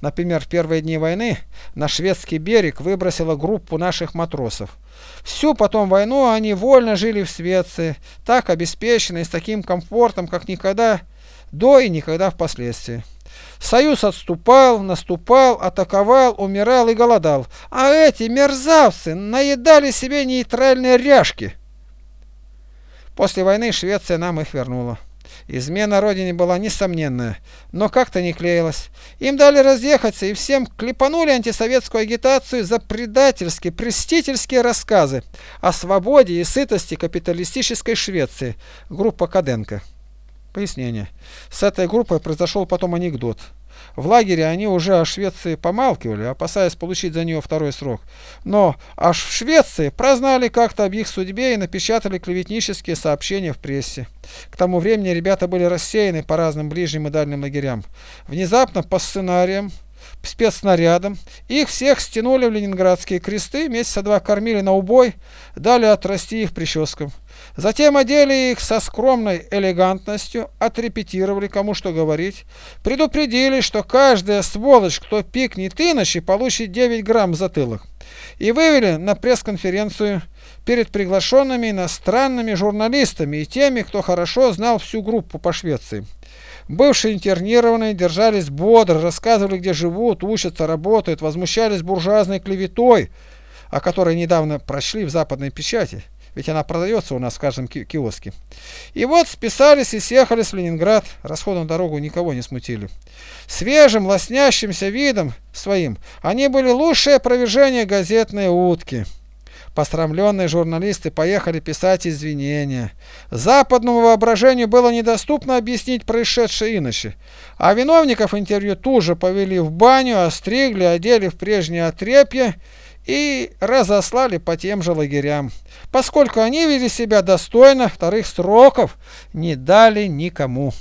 Например, в первые дни войны на шведский берег выбросила группу наших матросов. Всю потом войну они вольно жили в Швеции, так обеспечены и с таким комфортом, как никогда до и никогда впоследствии. Союз отступал, наступал, атаковал, умирал и голодал. А эти мерзавцы наедали себе нейтральные ряжки. После войны Швеция нам их вернула. Измена родине была несомненная, но как-то не клеилась. Им дали разъехаться и всем клепанули антисоветскую агитацию за предательские, престительские рассказы о свободе и сытости капиталистической Швеции. Группа Каденко. Пояснение. С этой группой произошел потом анекдот. В лагере они уже о Швеции помалкивали, опасаясь получить за нее второй срок. Но аж в Швеции прознали как-то об их судьбе и напечатали клеветнические сообщения в прессе. К тому времени ребята были рассеяны по разным ближним и дальним лагерям. Внезапно по сценариям спецснарядом. Их всех стянули в ленинградские кресты, месяца два кормили на убой, дали отрасти их прическам. Затем одели их со скромной элегантностью, отрепетировали, кому что говорить, предупредили, что каждая сволочь, кто пикнет иначе, получит 9 грамм затылок, и вывели на пресс-конференцию перед приглашенными иностранными журналистами и теми, кто хорошо знал всю группу по Швеции. Бывшие интернированные держались бодро, рассказывали, где живут, учатся, работают, возмущались буржуазной клеветой, о которой недавно прочли в западной печати, ведь она продается у нас в каждом ки киоске. И вот списались и съехали в Ленинград, расходом дорогу никого не смутили. Свежим, лоснящимся видом своим они были лучшее опровержение газетной утки. Посрамленные журналисты поехали писать извинения. Западному воображению было недоступно объяснить происшедшее иначе. А виновников интервью тут же повели в баню, остригли, одели в прежнее отрепье и разослали по тем же лагерям. Поскольку они вели себя достойно, вторых сроков не дали никому.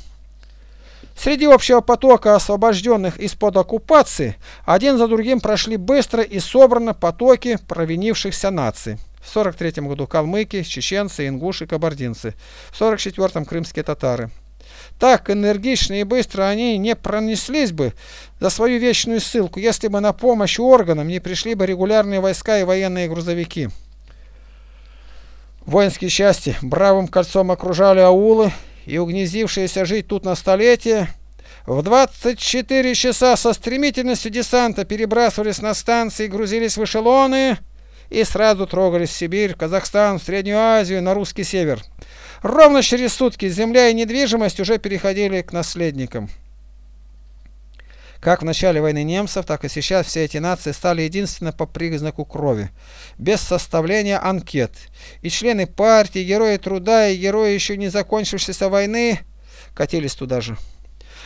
Среди общего потока освобожденных из-под оккупации один за другим прошли быстро и собрано потоки провинившихся наций. В 43 году калмыки, чеченцы, ингуши, кабардинцы. В 44 крымские татары. Так энергично и быстро они не пронеслись бы за свою вечную ссылку, если бы на помощь органам не пришли бы регулярные войска и военные грузовики. Воинские части бравым кольцом окружали аулы и угнездившиеся жить тут на столетие, в 24 часа со стремительностью десанта перебрасывались на станции, грузились в эшелоны и сразу трогались в Сибирь, в Казахстан, в Среднюю Азию, на русский север. Ровно через сутки земля и недвижимость уже переходили к наследникам. Как в начале войны немцев, так и сейчас все эти нации стали единственно по признаку крови, без составления анкет. И члены партии, герои труда и герои еще не закончившейся войны катились туда же.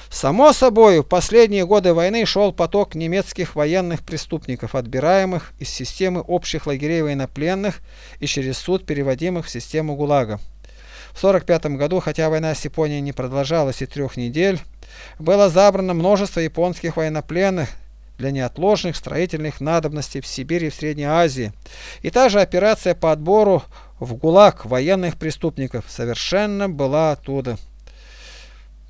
Само собой, в последние годы войны шел поток немецких военных преступников, отбираемых из системы общих лагерей военнопленных и через суд переводимых в систему ГУЛАГа. В 1945 году, хотя война с Японией не продолжалась и трех недель, было забрано множество японских военнопленных для неотложных строительных надобностей в Сибири и в Средней Азии. И та же операция по отбору в ГУЛАГ военных преступников совершенно была оттуда.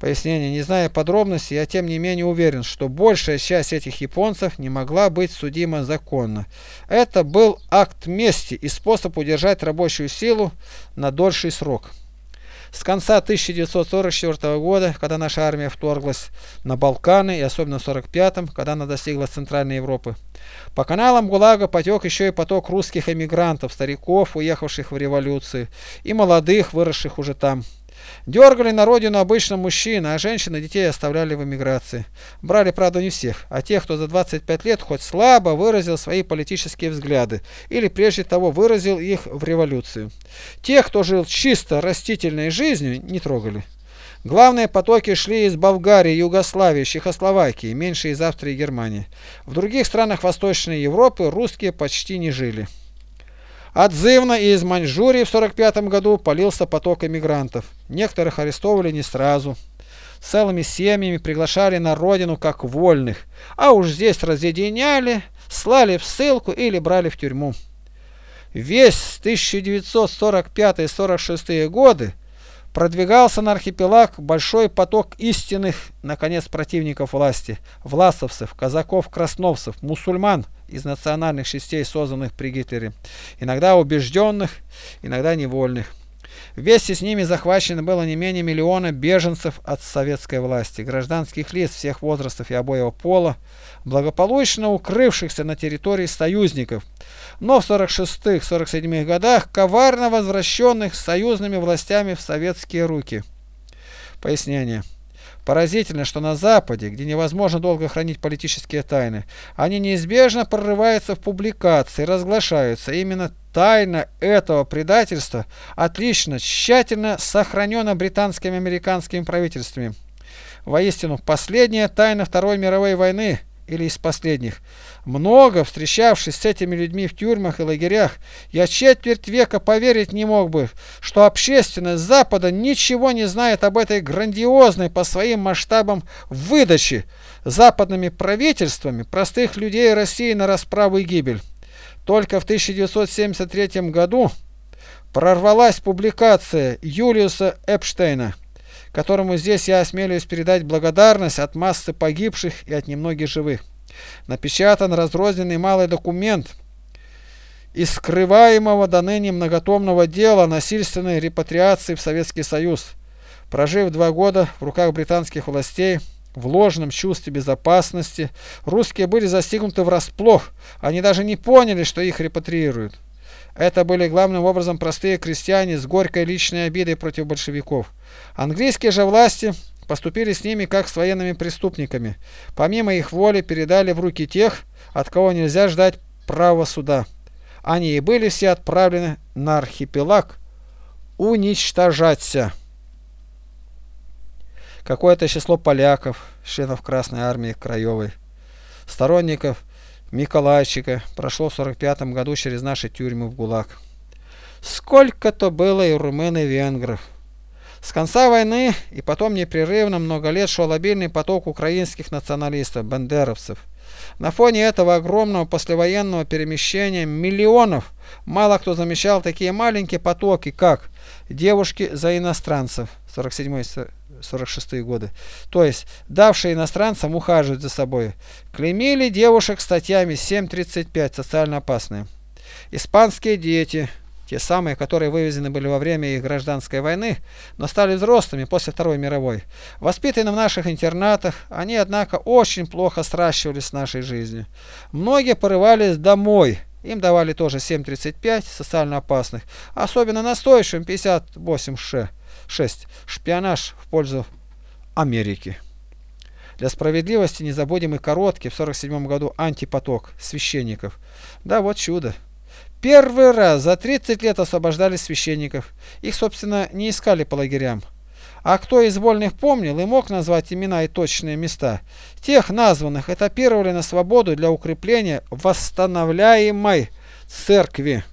Пояснение. Не зная подробностей, я тем не менее уверен, что большая часть этих японцев не могла быть судима законно. Это был акт мести и способ удержать рабочую силу на дольший срок. С конца 1944 года, когда наша армия вторглась на Балканы, и особенно в 1945, когда она достигла Центральной Европы, по каналам ГУЛАГа потек еще и поток русских эмигрантов, стариков, уехавших в революцию, и молодых, выросших уже там. Дергали на родину обычно мужчин, а женщин и детей оставляли в эмиграции. Брали, правда, не всех, а тех, кто за 25 лет хоть слабо выразил свои политические взгляды, или прежде того выразил их в революцию. Тех, кто жил чисто растительной жизнью, не трогали. Главные потоки шли из Болгарии, Югославии, Чехословакии, меньше из Австрии и Германии. В других странах Восточной Европы русские почти не жили. Отзывно из Маньчжурии в 1945 году полился поток эмигрантов. Некоторых арестовывали не сразу. Целыми семьями приглашали на родину как вольных, а уж здесь разъединяли, слали в ссылку или брали в тюрьму. Весь 1945-46 годы продвигался на архипелаг большой поток истинных, наконец, противников власти, власовцев, казаков-красновцев, мусульман – из национальных частей, созданных при Гитлере, иногда убежденных, иногда невольных. Вместе с ними захвачено было не менее миллиона беженцев от советской власти, гражданских лиц всех возрастов и обоего пола, благополучно укрывшихся на территории союзников, но в 46-47 годах коварно возвращенных союзными властями в советские руки. Пояснение. Поразительно, что на Западе, где невозможно долго хранить политические тайны, они неизбежно прорываются в публикации, разглашаются. Именно тайна этого предательства отлично, тщательно сохранена британскими и американскими правительствами. Воистину, последняя тайна Второй мировой войны – или из последних. Много встречавшись с этими людьми в тюрьмах и лагерях, я четверть века поверить не мог бы, что общественность Запада ничего не знает об этой грандиозной по своим масштабам выдаче западными правительствами простых людей России на расправу и гибель. Только в 1973 году прорвалась публикация Юлиуса Эпштейна которому здесь я осмелюсь передать благодарность от массы погибших и от немногих живых. Напечатан разрозненный малый документ из скрываемого до ныне многотомного дела насильственной репатриации в Советский Союз. Прожив два года в руках британских властей, в ложном чувстве безопасности, русские были застигнуты врасплох, они даже не поняли, что их репатриируют. Это были главным образом простые крестьяне с горькой личной обидой против большевиков. Английские же власти поступили с ними как с военными преступниками. Помимо их воли передали в руки тех, от кого нельзя ждать права суда. Они и были все отправлены на архипелаг уничтожаться. Какое-то число поляков, членов Красной Армии Краевой, сторонников Миколайчика прошло в 45 году через наши тюрьмы в ГУЛАГ. Сколько-то было и румын, и венгров. С конца войны и потом непрерывно много лет шел обильный поток украинских националистов, бандеровцев. На фоне этого огромного послевоенного перемещения миллионов мало кто замечал такие маленькие потоки, как девушки за иностранцев 47-46 годы, то есть давшие иностранцам ухаживать за собой, клеймили девушек статьями 7.35 социально опасные. Испанские дети – те самые, которые вывезены были во время их гражданской войны, но стали взрослыми после Второй мировой. Воспитаны в наших интернатах, они, однако, очень плохо сращивались с нашей жизнью. Многие порывались домой, им давали тоже 7.35 социально опасных, особенно настойчивым 58 6 шпионаж в пользу Америки. Для справедливости не забудем и короткий в 47 году антипоток священников. Да, вот чудо. Первый раз за 30 лет освобождали священников. Их, собственно, не искали по лагерям. А кто из вольных помнил и мог назвать имена и точные места, тех названных этапировали на свободу для укрепления восстановляемой церкви.